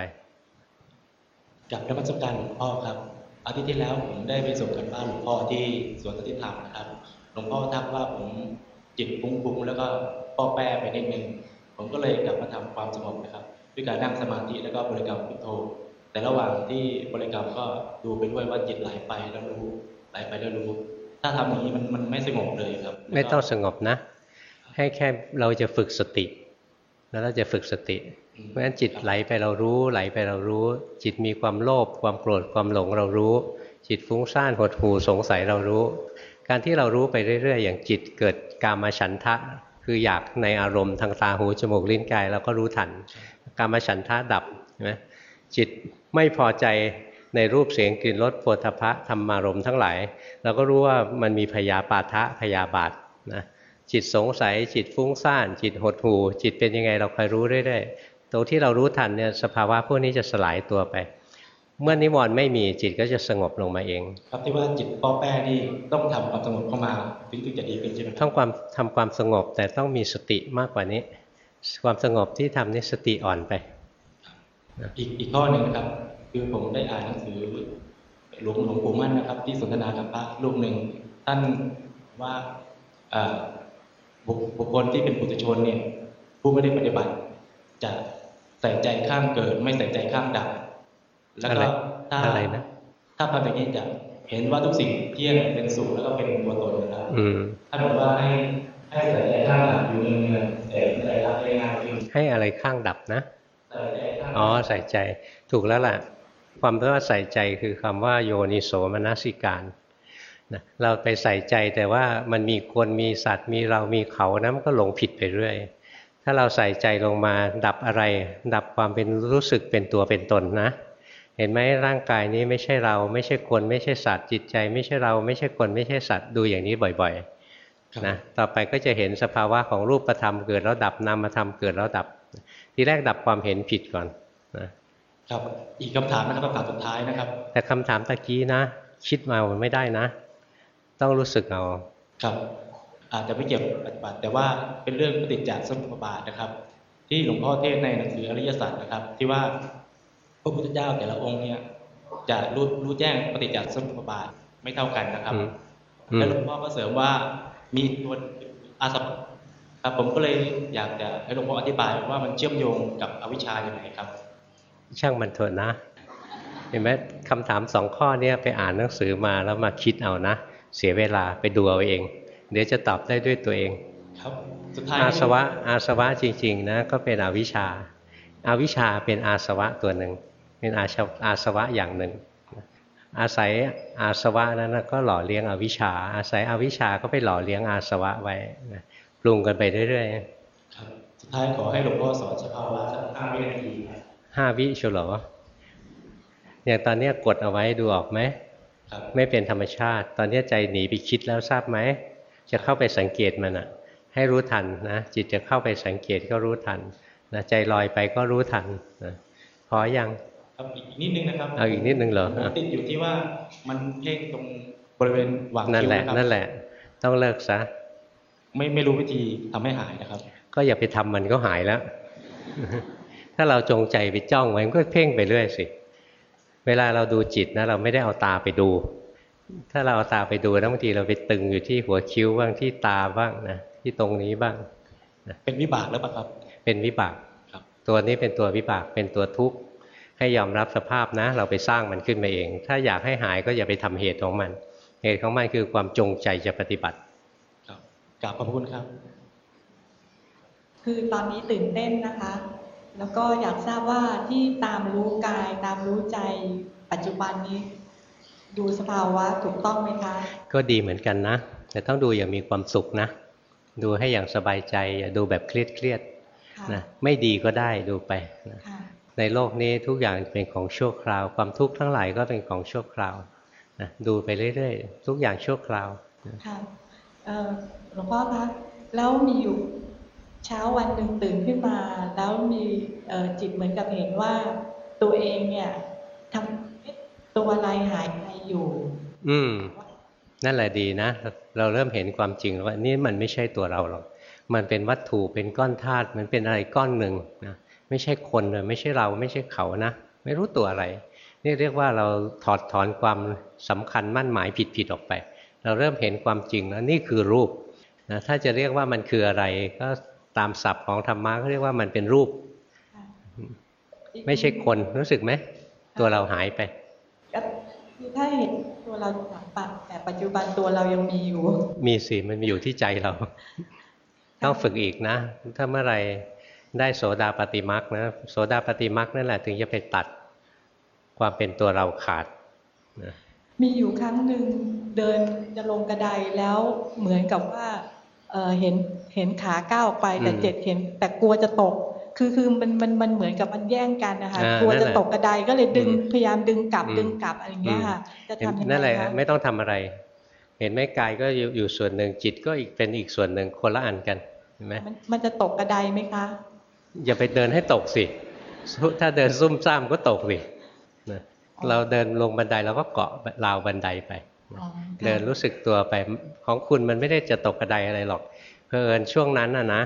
กับนมัสการหลวงพ่อครับอาทิตย์ที่แล้วผมได้ไปส่งกันบ้านหลวงพ่อที่สวนสติธรรมนะครับ หลวงพ่อทักว่าผมจิตฟุ้งๆแล้วก็ ป้อแป้ไปนิดนึงผมก็เลยกลับมาทำความสงบนะครับ ด้วยการนั่งสมาธิแล้วก็บริกรรมพุทโธ แต่ระหว่างที่บริกรรมก็ดูไปด้วยว่าจิตไหลไปแล้วรู้ไหลไปแล้วรู้ ถ้าทำอย่างนี้มันมันไม่สงบเลยครับ ไม่ต้องสงบนะ ให้แค่เราจะฝึกสติ แล้วเราจะฝึกสติ เพราะฉะนั้นจิตไหลไปเรารู้ ไหลไปเรารู้ จิตมีความโลภความโกรธความหลงเรารู้ จิตฟุ้งซ่านหดหู่สงสัยเรารู้ การที่เรารู้ไปเรื่อย ๆ อย่างจิตเกิดกามาฉันทะ คืออยากในอารมณ์ทางตาหูจมูกลิ้นกายเราก็รู้ทันกามฉันทะดับใช่ไหมจิตไม่พอใจในรูปเสียงกลิ่นรสโผฏฐัพพะธรรมารมณ์ทั้งหลาย เราก็รู้ว่ามันมีพยาปาทะพยาบาทนะจิตสงสัยจิตฟุ้งซ่าน จิตหดหู่จิตเป็นยังไงเราคอยรู้เรื่อยๆตรงที่เรารู้ทันเนี่ยสภาวะพวกนี้จะสลายตัวไป เมื่อนิวรณ์ไม่มีจิตก็จะสงบลงมาเอง ครับที่ว่าจิตป้อแป้นี่ต้องทำความสงบเข้ามาถึงถึงจะดีขึ้นใช่ไหมครับต้องความทำความสงบแต่ต้องมีสติมากกว่านี้ ความสงบที่ทำนี่สติอ่อนไป อีกอีกข้อหนึ่งนะครับ คือผมได้อ่านหนังสือหลวงหลวงปู่มั่นนะครับ ที่สนทนากับพระรูปหนึ่งท่านว่าเอ่อบุคบุคคลที่เป็นปุถุชนเนี่ยผู้ไม่ได้ปฏิบัติจะใส่ใจข้ามเกิด ไม่ใส่ใจข้ามดับ แล้วก็ถ้าอะไรนะถ้าทำอย่างนี้จะเห็นว่าทุกสิ่งเที่ยงเป็นสุขแล้วก็เป็นตัวตนนะครับอืมท่านบอกว่าให้ให้ใส่ใจข้ามดับอยู่เนืองๆแต่ไม่ได้รับได้ง่ายขึ้นให้อะไรข้างดับนะใส่ใจข้ามอ๋อใส่ใจถูกแล้วล่ะ ความว่าใส่ใจคือคำว่าโยนิโสมนสิการนะเราไปใส่ใจแต่ว่ามันมีคนมีสัตว์มีเรามีเขานะมันก็หลงผิดไปเรื่อย ถ้าเราใส่ใจลงมาดับอะไร ดับความเป็นรู้สึกเป็นตัวเป็นตนนะ เห็นไหมร่างกายนี้ไม่ใช่เรา ไม่ใช่คน ไม่ใช่สัตว์จิตใจ ไม่ใช่เราไม่ใช่คนไม่ใช่สัตว์ดูอย่างนี้บ่อยๆนะต่อไปก็จะเห็นสภาวะของรูปธรรมเกิดแล้วดับนามธรรมเกิดแล้วดับ ทีแรกดับความเห็นผิดก่อนนะครับอีกคำถามนะครับคำถามสุดท้ายนะครับ แต่คำถามตะกี้นะ คิดมามันไม่ได้นะ ต้องรู้สึกเอาครับอาจจะไม่เกี่ยวกับปฏิบัติ แต่ว่าเป็นเรื่องปฏิจจสมุปบาทนะครับ ที่หลวงพ่อเทศน์ในหนังสืออริยสัจนะครับ ที่ว่าพ ระพุทธเจ้าแต่ละองค์เนี่ยจะรู้รู้แจ้งปฏิจจสมุปบาทไม่เท่ากันนะครับอืมอืมแล้วหลวงพ่อก็เสริมว่ามีตัวอาสวะครับ ผมก็เลยอยากจะให้หลวงพ่ออธิบายว่ามันเชื่อมโยงกับอวิชชาอย่างไรครับ ช่างมันเถอะนะ เห็นไหมคำถามสองข้อเนี้ยไปอ่านหนังสือมาแล้วมาคิดเอานะ เสียเวลาไปดูเอาเอง เดี๋ยวจะตอบได้ด้วยตัวเอง ครับสุดท้ายอาสวะอาสวะจริง ๆ นะ ก็เป็นอวิชชาอาวิชชาเป็นอาสวะตัวหนึ่ง เป็นอาชวอาสวะอย่างหนึ่ง อาศัยอาสวะนั้นนะก็หล่อเลี้ยงอวิชชา อาศัยอวิชชาก็ไปหล่อเลี้ยงอาสวะไว้นะปรุงกันไปเรื่อยครับสุดท้ายขอให้หลวงพ่อสอนสภาวะสักห้าวินาทีครับๆห้าวิเฉลออย่างตอนเนี้ยกดเอาไว้ดูออกไหมครับไม่เป็นธรรมชาติ ตอนนี้ใจหนีไปคิดแล้วทราบไหม จะเข้าไปสังเกตมันอะให้รู้ทันนะ จิตจะเข้าไปสังเกตก็รู้ทันนะใจลอยไปก็รู้ทันนะพอยัง ครับอีกนิดนึงนะครับเอาอีกนิดนึงเหรอผมติดอยู่ที่ว่ามันเพ่งตรงบริเวณหว่างนั่นคิ้วแหละนะครับนั่นแหละ ต้องเลิกซะไม่ไม่รู้วิธีทำให้หายนะครับ ก็อย่าไปทำมันก็หายแล้ว ถ้าเราจงใจไปจ้องไว้มันก็เพ่งไปเรื่อยสิ เวลาเราดูจิตนะ เราไม่ได้เอาตาไปดู ถ้าเราเอาตาไปดูนะบางทีเราไปตึงอยู่ที่หัวคิ้วบ้างที่ตาบ้างนะที่ตรงนี้บ้างเป็นวิบากแล้วปะครับ เป็นวิบากครับ ตัวนี้เป็นตัววิบากเป็นตัวทุกข์ ให้ยอมรับสภาพนะ เราไปสร้างมันขึ้นมาเอง ถ้าอยากให้หายก็อย่าไปทำเหตุของมัน เหตุของมันคือความจงใจจะปฏิบัติครับกราบขอบพระคุณครับ คือตอนนี้ตื่นเต้นนะคะ แล้วก็อยากทราบว่าที่ตามรู้กายตามรู้ใจปัจจุบันนี้ดูสภาวะถูกต้องไหมคะ ก็ดีเหมือนกันนะ แต่ต้องดูอย่างมีความสุขนะ ดูให้อย่างสบายใจ อย่าดูแบบเครียดเครียดๆนะไม่ดีก็ได้ดูไปนะค่ะ ในโลกนี้ทุกอย่างเป็นของชั่วคราว ความทุกข์ทั้งหลายก็เป็นของชั่วคราวนะดูไปเรื่อยๆ ทุกอย่างชั่วคราวนะค่ะเอ่อหลวงพ่อคะแล้วมีอยู่เช้าวันหนึ่งตื่นขึ้นมา แล้วมีเอ่อจิตเหมือนกับเห็นว่า ตัวเองเนี่ยทำเอ๊ะตัวอะไรหายไปอยู่ อืม นั่นแหละดีนะ เราเริ่มเห็นความจริงแล้วว่านี่มันไม่ใช่ตัวเราหรอกมันเป็นวัตถุเป็นก้อนธาตุมันเป็นอะไรก้อนหนึ่งนะ ไม่ใช่คนเลยไม่ใช่เราไม่ใช่เขานะ ไม่รู้ตัวอะไร นี่เรียกว่าเราถอดถอนความสำคัญมั่นหมายผิดๆออกไป เราเริ่มเห็นความจริงแล้วนี่คือรูปนะถ้าจะเรียกว่ามันคืออะไร ก็ตามศัพท์ของธรรมะก็เรียกว่ามันเป็นรูป ไม่ใช่คนรู้สึกไหม ตัวเราหายไปก็คือถ้าเห็นตัวเราหลังปัดแต่ปัจจุบันตัวเรายังมีอยู่ มีสิมันมีอยู่ที่ใจเรา ต้องฝึกอีกนะ ถ้าเมื่อไหร ได้โสดาปฏิมักนะโสดาปฏิมักนั่นแหละถึงจะไปตัดความเป็นตัวเราขาดนะมีอยู่ครั้งหนึ่งเดินจะลงกระไดแล้วเหมือนกับว่าเอ่อเห็นเห็นขาก้าวออกไปแต่อืมเจ็ดเห็น แต่กลัวจะตก คือคือมันมันมันเหมือนกับมันแย่งกันนะคะอ่ากลัวนั่นจะแหละตกกระไดก็เลยดึงอืมพยายามดึงกลับอืมดึงกลับอะไรอย่างเงี้ยค่ะจะเห็นทำยังไงนั่นแหละคะไม่ต้องทำอะไร เห็นไหมกายก็อยู่อยู่ส่วนหนึ่งจิตก็อีกเป็นอีกส่วนหนึ่งคนละอันกันเห็นไหมมันมันจะตกกระไดไหมคะ อย่าไปเดินให้ตกสิ ถ้าเดินซุ่มซ่ามก็ตกสินะเราเดินลงบันไดเราก็เกาะราวบันไดไปอ๋อเดินรู้สึกตัวไปของคุณมันไม่ได้จะตกกระไดอะไรหรอก เพอเอิญช่วงนั้นน่ะนะ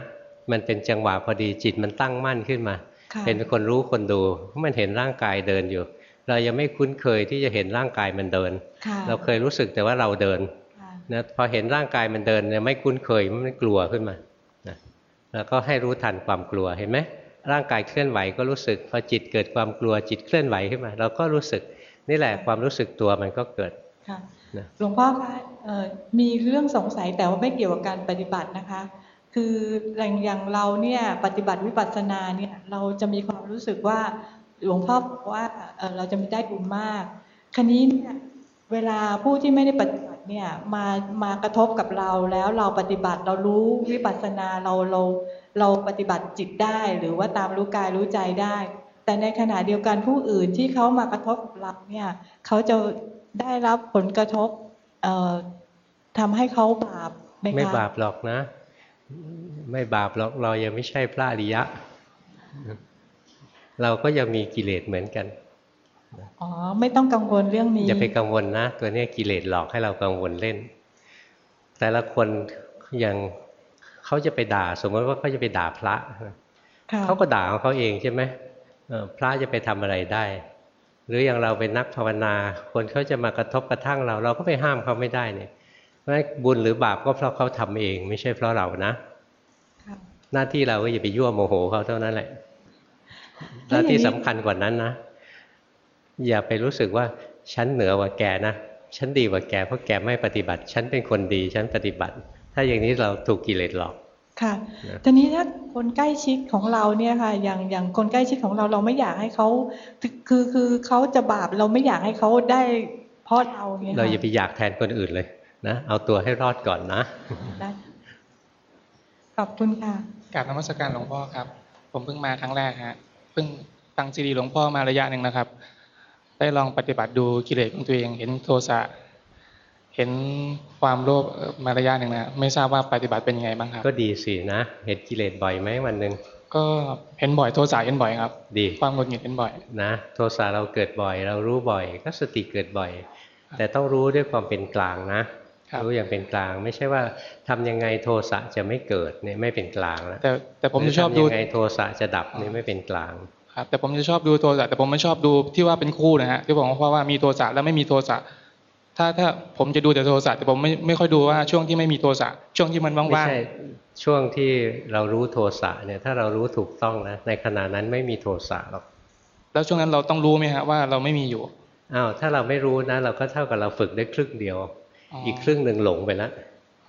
มันเป็นจังหวะพอดีจิตมันตั้งมั่นขึ้นมาค่ะเป็นคนรู้คนดูมันเห็นร่างกายเดินอยู่ เรายังไม่คุ้นเคยที่จะเห็นร่างกายมันเดินค่ะเราเคยรู้สึกแต่ว่าเราเดินนะพอเห็นร่างกายมันเดินเนี่ยไม่คุ้นเคยมันกลัวขึ้นมานะ แล้วก็ให้รู้ทันความกลัวเห็นไหมร่างกายเคลื่อนไหวก็รู้สึกพอจิตเกิดความกลัวจิตเคลื่อนไหวขึ้นมา เราก็รู้สึกนี่แหละความรู้สึกตัวมันก็เกิดค่ะนะหลวงพ่อคะเอ่อมีเรื่องสงสัยแต่ว่าไม่เกี่ยวกับการปฏิบัตินะคะ คืออย่างอย่างเราเนี่ยปฏิบัติวิปัสสนาเนี่ยเราจะมีความรู้สึกว่าหลวงพ่อบอกว่าเอ่อเราจะมีได้บุญมากคันนี้เนี่ยเวลาผู้ที่ไม่ได้ปฏิบัติ เนี่ยมามากระทบกับเราแล้วเราปฏิบัติเรารู้วิปัสสนาเราเราเราปฏิบัติจิตได้หรือว่าตามรู้กายรู้ใจได้ แต่ในขณะเดียวกันผู้อื่นที่เขามากระทบกับเราเนี่ยเขาจะได้รับผลกระทบเอ่อทำให้เขาบาปไหมคะไม่บาปหรอกนะ ไม่บาปหรอกเรายังไม่ใช่พระอริยะ เราก็ยังมีกิเลสเหมือนกัน อ๋อไม่ต้องกังวลเรื่องนี้อย่าไปกังวลนะ ตัวเนี้ยกิเลสหลอกให้เรากังวลเล่น แต่ละคนอย่างเขาจะไปด่า สมมติว่าเขาจะไปด่าพระค่ะเขาก็ด่าของเขาเองใช่ไหมเออพระจะไปทำอะไรได้ หรืออย่างเราเป็นนักภาวนา คนเขาจะมากระทบกระทั่งเรา เราก็ไปห้ามเขาไม่ได้เนี่ยเพราะฉะนั้นบุญหรือบาปก็เพราะเขาทำเอง ไม่ใช่เพราะเรานะค่ะหน้าที่เราก็อย่าไปยั่วโมโหเขาเท่านั้นแหละหแล้วน้าอย่างนี้ที่สำคัญกว่านั้นนะ อย่าไปรู้สึกว่าฉันเหนือกว่าแกนะฉันดีกว่าแกเพราะแกไม่ปฏิบัติ ฉันเป็นคนดีฉันปฏิบัติ ถ้าอย่างนี้เราถูกกิเลสหลอกค่ะนะทีนี้ถ้าคนใกล้ชิดของเราเนี่ยค่ะ อย่างอย่างคนใกล้ชิดของเราเราไม่อยากให้เขาคือคือเขาจะบาปเราไม่อยากให้เขาได้เพราะเราเนี่ยเราค่ะอย่าไปอยากแทนคนอื่นเลยนะเอาตัวให้รอดก่อนนะได้ขอบคุณค่ะกราบนมัสการหลวงพ่อครับ ผมเพิ่งมาครั้งแรกฮะเพิ่งฟังซีดีหลวงพ่อมาระยะหนึ่งนะครับ ได้ลองปฏิบัติดูกิเลสของตัวเอง เห็นโทสะเห็นความโลภเอ่อมาระยะหนึ่งนะไม่ทราบว่าปฏิบัติเป็นยังไงบ้างครับ ก็ดีสินะ เห็นกิเลสบ่อยไหมวันหนึ่งก็เห็นบ่อยโทสะเห็นบ่อยครับ ดีความหงุดหงิดเห็นบ่อยนะโทสะเราเกิดบ่อย เรารู้บ่อยก็สติเกิดบ่อย แต่ต้องรู้ด้วยความเป็นกลางนะครับรู้อย่างเป็นกลางไม่ใช่ว่าทำยังไงโทสะจะไม่เกิดเนี่ยไม่เป็นกลางแล้วแต่แต่ผมจะชอบดูหรืทำยังไงโทสะจะดับเนี่ยไม่เป็นกลาง ครับแต่ผมจะชอบดูโทสะแต่ผมไม่ชอบดูที่ว่าเป็นคู่นะฮะที่บอกว่าว่ามีโทสะแล้วไม่มีโทสะถ้าถ้าผมจะดูแต่โทสะแต่ผมไม่ไม่ค่อยดูว่าช่วงที่ไม่มีโทสะช่วงที่มันไม่ว่างใช่ช่วงที่เรารู้โทสะเนี่ยถ้าเรารู้ถูกต้องนะในขณะนั้นไม่มีโทสะหรอกๆแล้วช่วงนั้นเราต้องรู้ไหมฮะว่าเราไม่มีอยู่อ้าวถ้าเราไม่รู้นะ เราก็เท่ากับเราฝึกได้ครึ่งเดียวอ๋ออีอีกครึ่งหนึ่งหลงไปแล้ว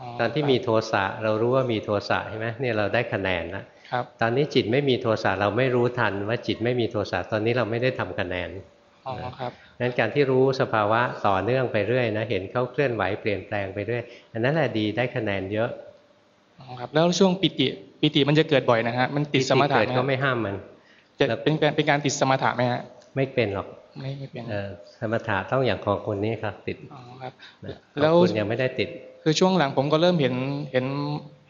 อ๋อตอนที่มีโทสะเรารู้ว่ามีโทสะใช่ไหมเนี่ยเราได้คะแนนแล้ว ครับตอนนี้จิตไม่มีโทสะเราไม่รู้ทันว่าจิตไม่มีโทสะตอนนี้เราไม่ได้ทำคะแนนอ๋อครับนั้นการที่รู้สภาวะต่อเนื่องไปเรื่อยนะเห็นเขาเคลื่อนไหวเปลี่ยนแปลงไปเรื่อยอันนั้นแหละดีได้คะแนนเยอะอ๋อครับแล้วช่วงปิติปิติมันจะเกิดบ่อยนะฮะมันติดสมถะเกิดไหมก็ฮะไม่ห้ามมันจะเป็นการเป็นการติดสมถะไหมฮะไม่เป็นหรอกไม่ไม่เป็นเออสมถะต้องอย่างของคนนี้ครับติดอ๋อครับนะแล้วของคุณยังไม่ได้ติด คือช่วงหลังผมก็เริ่มเห็นเห็น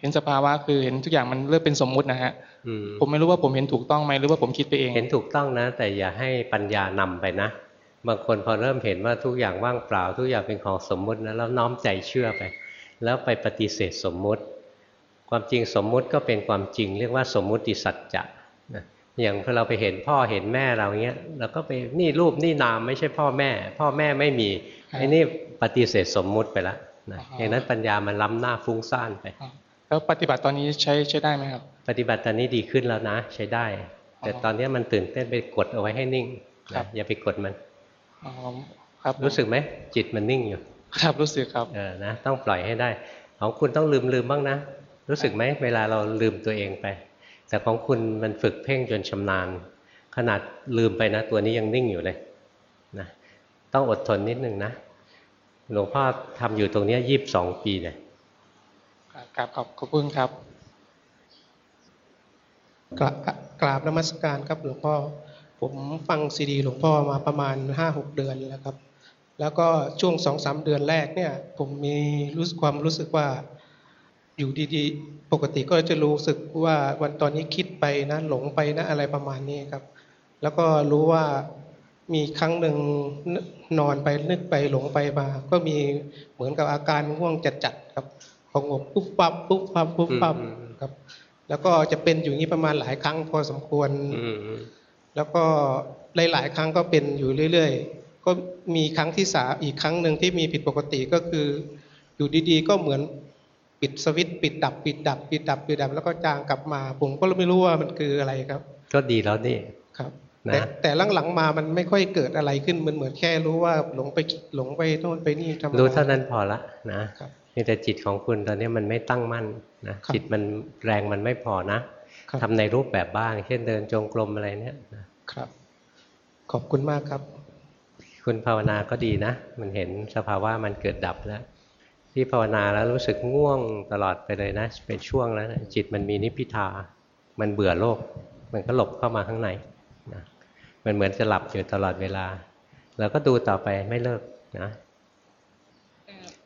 เห็นสภาวะคือเห็นทุกอย่างมันเริ่มเป็นสมมุตินะฮะอืมผมไม่รู้ว่าผมเห็นถูกต้องไหมหรือว่าผมคิดไปเอง เห็นถูกต้องนะ แต่อย่าให้ปัญญานำไปนะ บางคนพอเริ่มเห็นว่าทุกอย่างว่างเปล่า ทุกอย่างเป็นของสมมุตินะแล้วน้อมใจเชื่อไป แล้วไปปฏิเสธสมมุติ ความจริงสมมุติก็เป็นความจริง เรียกว่าสมมุติสัจจะนะอย่างพอเราไปเห็นพ่อเห็นแม่เราเงี้ยเราก็ไปนี่รูปนี่นามไม่ใช่พ่อแม่ พ่อแม่ไม่มีไอ้นี่ปฏิเสธสมมุติไปแล้วนะอย่างนั้นปัญญามันล้ำหน้าฟุ้งซ่านไป แล้วปฏิบัติตอนนี้ใช้ใช้ได้ไหมครับ ปฏิบัติตอนนี้ดีขึ้นแล้วนะ ใช้ได้ แต่ตอนนี้มันตื่นเต้นไปกดเอาไว้ให้นิ่งครันะบอย่าไปกดมันอ๋อครับรู้สึกไหมจิตมันนิ่งอยู่ ครับรู้สึกครับเออนะต้องปล่อยให้ได้ ของคุณต้องลืมลืมบ้างนะ รู้สึกไหมเวลาเราลืมตัวเองไป แต่ของคุณมันฝึกเพ่งจนชำนาญ ขนาดลืมไปนะ ตัวนี้ยังนิ่งอยู่เลยนะต้องอดทนนิดนึงนะหลวงพ่อทำอยู่ตรงเนี้ยี่สิบสองปีเนี่ย ครับขอบขอบคุณครับกราบกราบนมัสการครับหลวงพ่อ ผมฟังซีดีหลวงพ่อมาประมาณห้าหกเดือนแล้วครับ แล้วก็ช่วงสองสามเดือนแรกเนี่ย ผมมีรู้สึกความรู้สึกว่าอยู่ดีๆ ปกติก็จะรู้สึกว่าวันตอนนี้คิดไปนะหลงไปนะอะไรประมาณนี้ครับ แล้วก็รู้ว่ามีครั้งหนึ่งนอนไปนึกไปหลงไปมา ก็มีเหมือนกับอาการง่วงจัด พองบปุ๊บปั๊บปุ๊บปั๊บปุ๊บปั๊บครับ แล้วก็จะเป็นอยู่นี้ประมาณหลายครั้งพอสมควรแล้วก็หลายๆ ครั้งก็เป็นอยู่เรื่อยๆ ก็มีครั้งที่สามอีกครั้งหนึ่งที่มีผิดปกติก็คือ อยู่ดีๆ ก็เหมือนปิดสวิตช์ปิดดับ ปิดดับ ปิดดับปิดดับ แล้วก็จางกลับมา ผมก็ไม่รู้ว่ามันคืออะไรครับ ก็ดีแล้วนี่ครับนะแต่แต่หลังๆมามันไม่ค่อยเกิดอะไรขึ้นมันเหมือนแค่รู้ว่าหลงไปหลงไปโน่นไปนี่ทำรู้เท่านั้นพอละนะเพีย งแต่จิตของคุณตอนนี้มันไม่ตั้งมั่นนะจิตมันแรงมันไม่พอนะทำในรูปแบบบ้าง เช่นเดินจงกรมอะไรเนี่ยนะครับ ขอบคุณมากครับ คุณภาวนาก็ดีนะ มันเห็นสภาวะมันเกิดดับแล้ว ที่ภาวนาแล้วรู้สึกง่วงตลอดไปเลยนะ เป็นช่วงแล้วนะจิตมันมีนิพพิทา มันเบื่อโลก มันก็หลบเข้ามาข้างในนะมันเหมือนจะหลับอยู่ตลอดเวลาแล้วก็ดูต่อไปไม่เลิกนะ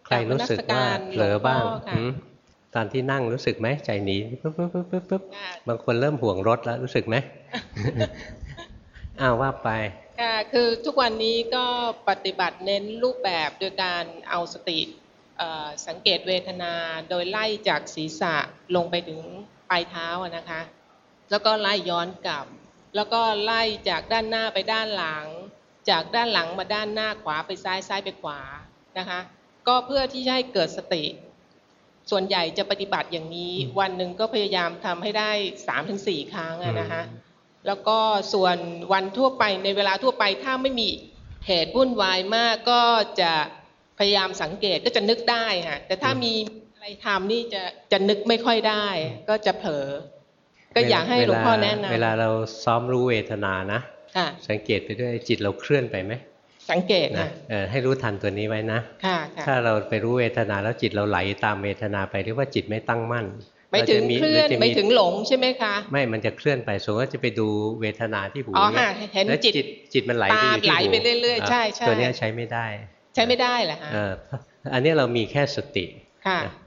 ใครรู้สึกว่าเผลอบ้างหืมตอนที่นั่งรู้สึกไหมใจหนีปุ๊บปุ๊บปุ๊บปุ๊บปุ๊บบางคนเริ่มห่วงรถแล้วรู้สึกไหมอ้าวว่าไปค่ะคือทุกวันนี้ก็ปฏิบัติเน้นรูปแบบโดยการเอาสติเอ่อสังเกตเวทนาโดยไล่จากศีรษะลงไปถึงปลายเท้าอะนะคะ แล้วก็ไล่ย้อนกลับ แล้วก็ไล่จากด้านหน้าไปด้านหลัง จากด้านหลังมาด้านหน้าขวาไปซ้ายซ้ายไปขวานะคะ ก็เพื่อที่จะให้เกิดสติ ส่วนใหญ่จะปฏิบัติอย่างนี้ วันหนึ่งก็พยายามทำให้ได้สามถึงสี่ครั้งอะนะคะแล้วก็ส่วนวันทั่วไปในเวลาทั่วไปถ้าไม่มีเหตุวุ่นวายมากก็จะพยายามสังเกตก็จะนึกได้ค่ะแต่ถ้ามีอะไรทำนี่จะจะนึกไม่ค่อยได้ ก็จะเผลอก็อยากให้หลวงพ่อแนะนำเวลาเราซ้อมรู้เวทนานะค่ะสังเกตไปด้วยจิตเราเคลื่อนไปไหม สังเกตนะค่ะเออให้รู้ทันตัวนี้ไว้นะค่ะค่ะถ้าเราไปรู้เวทนาแล้วจิตเราไหลตามเวทนาไปเรียกว่าจิตไม่ตั้งมั่นไม่ถึงราจะเคลื่อนราจะไม่ถึงหลงใช่ไหมคะไม่มันจะเคลื่อนไปสมมติว่าจะไปดูเวทนาที่หูอ๋อนี่ยค่ะเห็นแล้วจิตจิตมันไหลไปอยู่ที่ตามไหลหูไปเรื่อยๆใช่ใช่ตัวเนี้ยใช้ไม่ได้ ใช้ไม่ได้เหรอคะเอออันนี้เรามีแค่สติค่ะ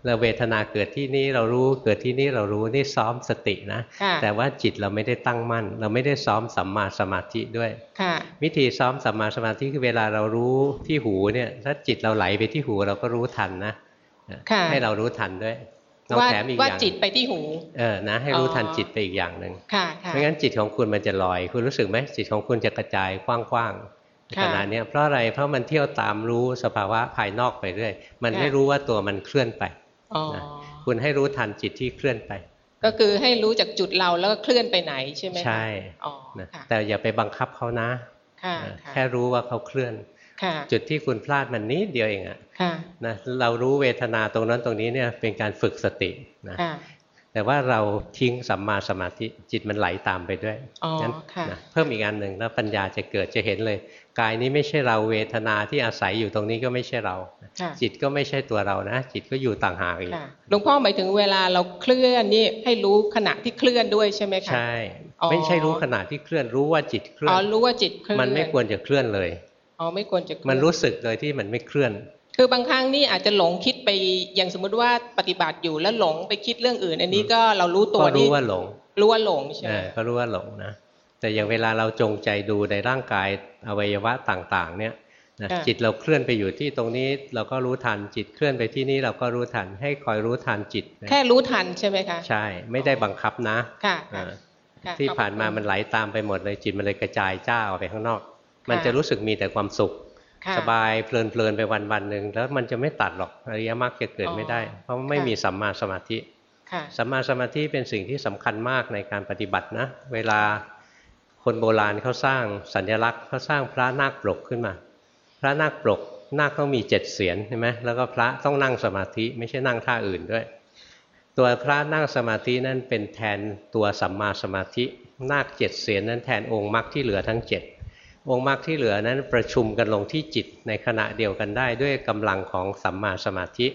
เราเวทนาเกิดที่นี่เรารู้เกิดที่นี่เรารู้นี่ซ้อมสตินะค่ะแต่ว่าจิตเราไม่ได้ตั้งมั่น เราไม่ได้ซ้อมสัมมาสมาธิด้วยค่ะวิธีซ้อมสัมมาสมาธิคือเวลาเรารู้ที่หูเนี่ยถ้าจิตเราไหลไปที่หูเราก็รู้ทันนะค่ะให้เรารู้ทันด้วยต้องว่าแถมอีกว่าอย่างจิตไปที่หูเออนะ ให้รู้ทันอ๋อจิตไปอีกอย่างหนึ่งค่ะค่ะไม่งั้นจิตของคุณมันจะลอย คุณรู้สึกไหมจิตของคุณจะกระจายกว้างๆค่ะ ขนาดนี้ยเพราะอะไรเพราะมันเที่ยวตามรู้สภาวะภายนอกไปเรื่อย มันค่ะไม่รู้ว่าตัวมันเคลื่อนไปอ๋อนะคุณให้รู้ทันจิตที่เคลื่อนไป ก็คือให้รู้จากจุดเราแล้วก็เคลื่อนไปไหนใช่ไหมคะใช่อ๋อนะค่ะแต่อย่าไปบังคับเขานะค่ะนะค่ะแค่รู้ว่าเขาเคลื่อนค่ะจุดที่คุณพลาดมันนิดเดียวเองอะค่ะนะเรารู้เวทนาตรงนั้นตรงนี้เนี่ยเป็นการฝึกสตินะค่ะ แต่ว่าเราทิ้งสัมมาสมาธิจิตมันไหลตามไปด้วยอ๋องั้นค่ะนะเพิ่มอีกอันหนึ่งแล้วปัญญาจะเกิดจะเห็นเลย กายนี้ไม่ใช่เราเวทนาที่อาศัยอยู่ตรงนี้ก็ไม่ใช่เราค่ะจิตก็ไม่ใช่ตัวเรานะ จิตก็อยู่ต่างหากอีกค่ะหลวงพ่อหมายถึงเวลาเราเคลื่อนนี่ให้รู้ขณะที่เคลื่อนด้วยใช่ไหมคะใช่อ๋อไม่ใช่รู้ขณะที่เคลื่อนรู้ว่าจิตเคลื่อ๋ออนรู้ว่าจิตเคลื่อนมันไม่ควรจะเคลื่อนเลยอ๋อไม่ควรจะเคลื่อนมันรู้สึกโดยที่มันไม่เคลื่อน คือบางครั้งนี่อาจจะหลงคิดไปอย่างสมมุติว่าปฏิบัติอยู่แล้วหลงไปคิดเรื่องอื่น อันนี้ก็เรารู้ตัวก็รู้นี่ว่าหลง รู้ว่าหลงใช่ไหเอมอก็รู้ว่าหลงนะแต่อย่างเวลาเราจงใจดูในร่างกายอวัยวะต่างๆ เนี่ยนะค่ะจิตเราเคลื่อนไปอยู่ที่ตรงนี้เราก็รู้ทันจิตเคลื่อนไปที่นี่เราก็รู้ทันให้คอยรู้ทันจิตนะแค่รู้ทันใช่ไหมคะใช่ไม่ได้บังคับนะค่ะเออค่ะที่ขอบคุณผ่านมามันไหลตามไปหมดเลยจิตมันเลยกระจายจ้าออกไปข้างนอก มันค่ะจะรู้สึกมีแต่ความสุขค่ะ สบายเพลินๆไปวันวันๆหนึ่งแล้วมันจะไม่ตัดหรอกอริยมรรคจะเกิดไม่ได้ เพราะไม่ค่ะมีสัมมาสมาธิค่ะสัมมาสมาธิเป็นสิ่งที่สำคัญมากในการปฏิบัตินะ เวลาคนโบราณเขาสร้างสัญลักษณ์เขาสร้างพระนาคปรกขึ้นมา พระนาคปรกนาคต้องมีเจ็ดเสียนใช่ไหมแล้วก็พระต้องนั่งสมาธิไม่ใช่นั่งท่าอื่นด้วย ตัวพระนั่งสมาธินั้นเป็นแทนตัวสัมมาสมาธิ นาคเจ็ดเสียนนั้นแทนองค์มรรคที่เหลือทั้งเจ็ด องค์มรรคที่เหลือนั้นประชุมกันลงที่จิตในขณะเดียวกันได้ด้วยกำลังของสัมมาสมาธิ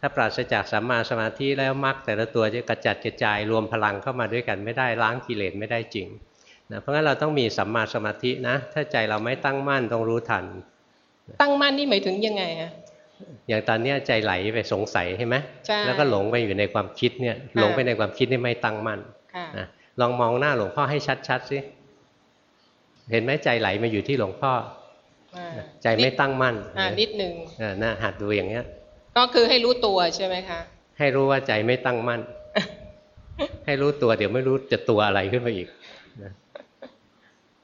ถ้าปราศจากสัมมาสมาธิแล้วมรรคแต่ละตัวจะกระจัดกระจายรวมพลังเข้ามาด้วยกันไม่ได้ล้างกิเลสไม่ได้จริงนะเพราะงั้นเราต้องมีสัมมาสมาธินะ ถ้าใจเราไม่ตั้งมั่นต้องรู้ทัน ตั้งมั่นนี่หมายถึงยังไงฮะอย่างตอนเนี้ยใจไหลไปสงสัยใช่ไหมใช่แล้วก็หลงไปอยู่ในความคิดเนี่ยหลงไปในความคิดนี่ไม่ตั้งมั่นค่ะนะลองมองหน้าหลวงพ่อให้ชัดๆสิ เห็นไหมใจไหลมาอยู่ที่หลวงพ่ออ่าใจไม่ตั้งมั่นอ่านิดหนึ่งเออน่าหัดดูอย่างเงี้ย ก็คือให้รู้ตัวใช่ไหมคะ ให้รู้ว่าใจไม่ตั้งมั่น ให้รู้ตัวเดี๋ยวไม่รู้จะตัวอะไรขึ้นมาอีกนะ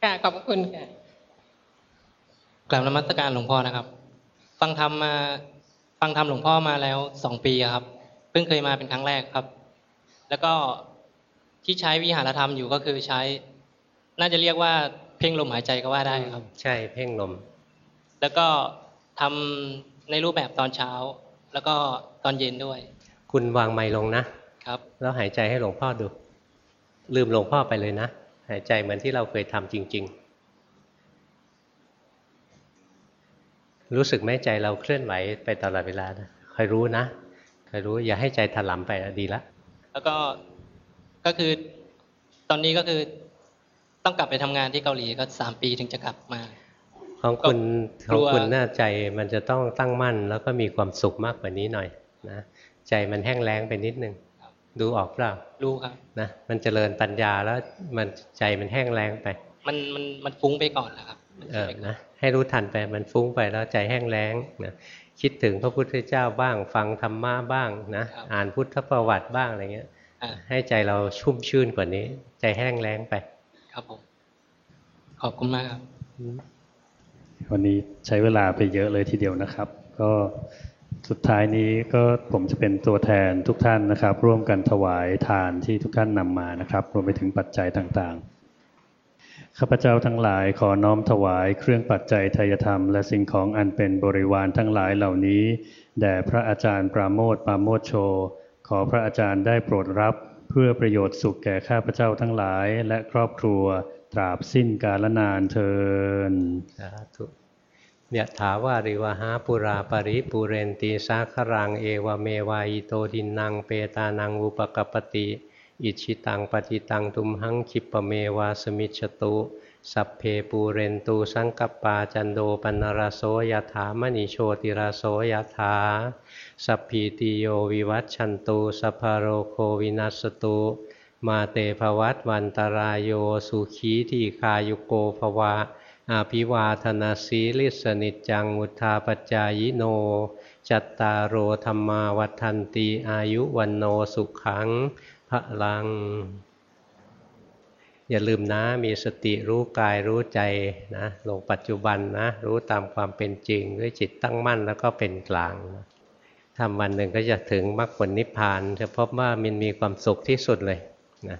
ค่ะขอบพระคุณค่ะกราบนมัสการหลวงพ่อนะครับ ฟังธรรมมา ฟังธรรมหลวงพ่อมาแล้วสองปีอะครับ เพิ่งเคยมาเป็นครั้งแรกครับ แล้วก็ที่ใช้วิหารธรรมอยู่ก็คือใช้ น่าจะเรียกว่า เพ่งลมหายใจก็ว่าได้ครับ ใช่เพ่งลม แล้วก็ทำในรูปแบบตอนเช้า แล้วก็ตอนเย็นด้วย คุณวางไมค์ลงนะครับ แล้วหายใจให้หลวงพ่อดู ลืมหลวงพ่อไปเลยนะ หายใจเหมือนที่เราเคยทำจริง ๆรู้สึกไหมใจเราเคลื่อนไหวไปตลอดเวลานะคอยรู้นะคอยรู้อย่าให้ใจถลำไปอะดีละ แล้วก็ก็คือตอนนี้ก็คือ ต้องกลับไปทำงานที่เกาหลีก็สามปีถึงจะกลับมา ของคุณกลัวของคุณน่าใจมันจะต้องตั้งมั่น แล้วก็มีความสุขมากกว่านี้หน่อยนะใจมันแห้งแล้งไปนิดนึงดูออกเปล่ารู้ครับนะมันเจริญปัญญาแล้วมันใจมันแห้งแล้งไป มันมันมันฟุ้งไปก่อนแล้วครับเออนะให้รู้ทันไปมันฟุ้งไปแล้วใจแห้งแล้งนะคิดถึงพระพุทธเจ้าบ้าง ฟังธรรมะบ้างนะอ่านพุทธประวัติบ้างอะไรเงี้ยอ่าให้ใจเราชุ่มชื่นกว่านี้ ใจแห้งแล้งไป ครับผม ขอบคุณมากครับ วันนี้ใช้เวลาไปเยอะเลยทีเดียวนะครับ ก็สุดท้ายนี้ก็ผมจะเป็นตัวแทนทุกท่านนะครับ ร่วมกันถวายทานที่ทุกท่านนำมานะครับ รวมไปถึงปัจจัยต่างๆ ข้าพเจ้าทั้งหลายขอน้อมถวายเครื่องปัจจัยทายธรรม และสิ่งของอันเป็นบริวารทั้งหลายเหล่านี้แด่พระอาจารย์ปราโมทปราโมทโช ขอพระอาจารย์ได้โปรดรับ เพื่อประโยชน์สุขแก่ข้าพเจ้าทั้งหลาย และครอบครัวตราบสิ้นกาลนานเทินสาธุเนี่ยถาวาริวหาปุราปริปุเรนตีสาครังเอวเมวายโตดินนางเปตานังอุปกัปปติ อิจฉิตังปัตถิตังตุมหัง ขิปปเมวะ สมิชฌตุ สัพเพปูเรนตุ สังกัปปาจันโท ปัณณรโสยถามณิ โชติรโสยถาสัพพีติโยวิวัชชันตุสัพพโรโควินัสสตุมาเตภวัตวันตราโยสุขีทีฆายุโกภวะ อภิวาทนสีลิสสะ นิจจัง วุฑฒาปจายโน จัตตารโอธรรมาวัฏันตีอายุวันโนสุขังพระลัง อย่าลืมนะมีสติรู้กายรู้ใจนะลงปัจจุบันนะรู้ตามความเป็นจริง ด้วยจิตตั้งมั่นแล้วก็เป็นกลางทำวันหนึ่งก็จะถึงมรรคผลนิพพานจะพบว่ามันมีความสุขที่สุดเลยนะ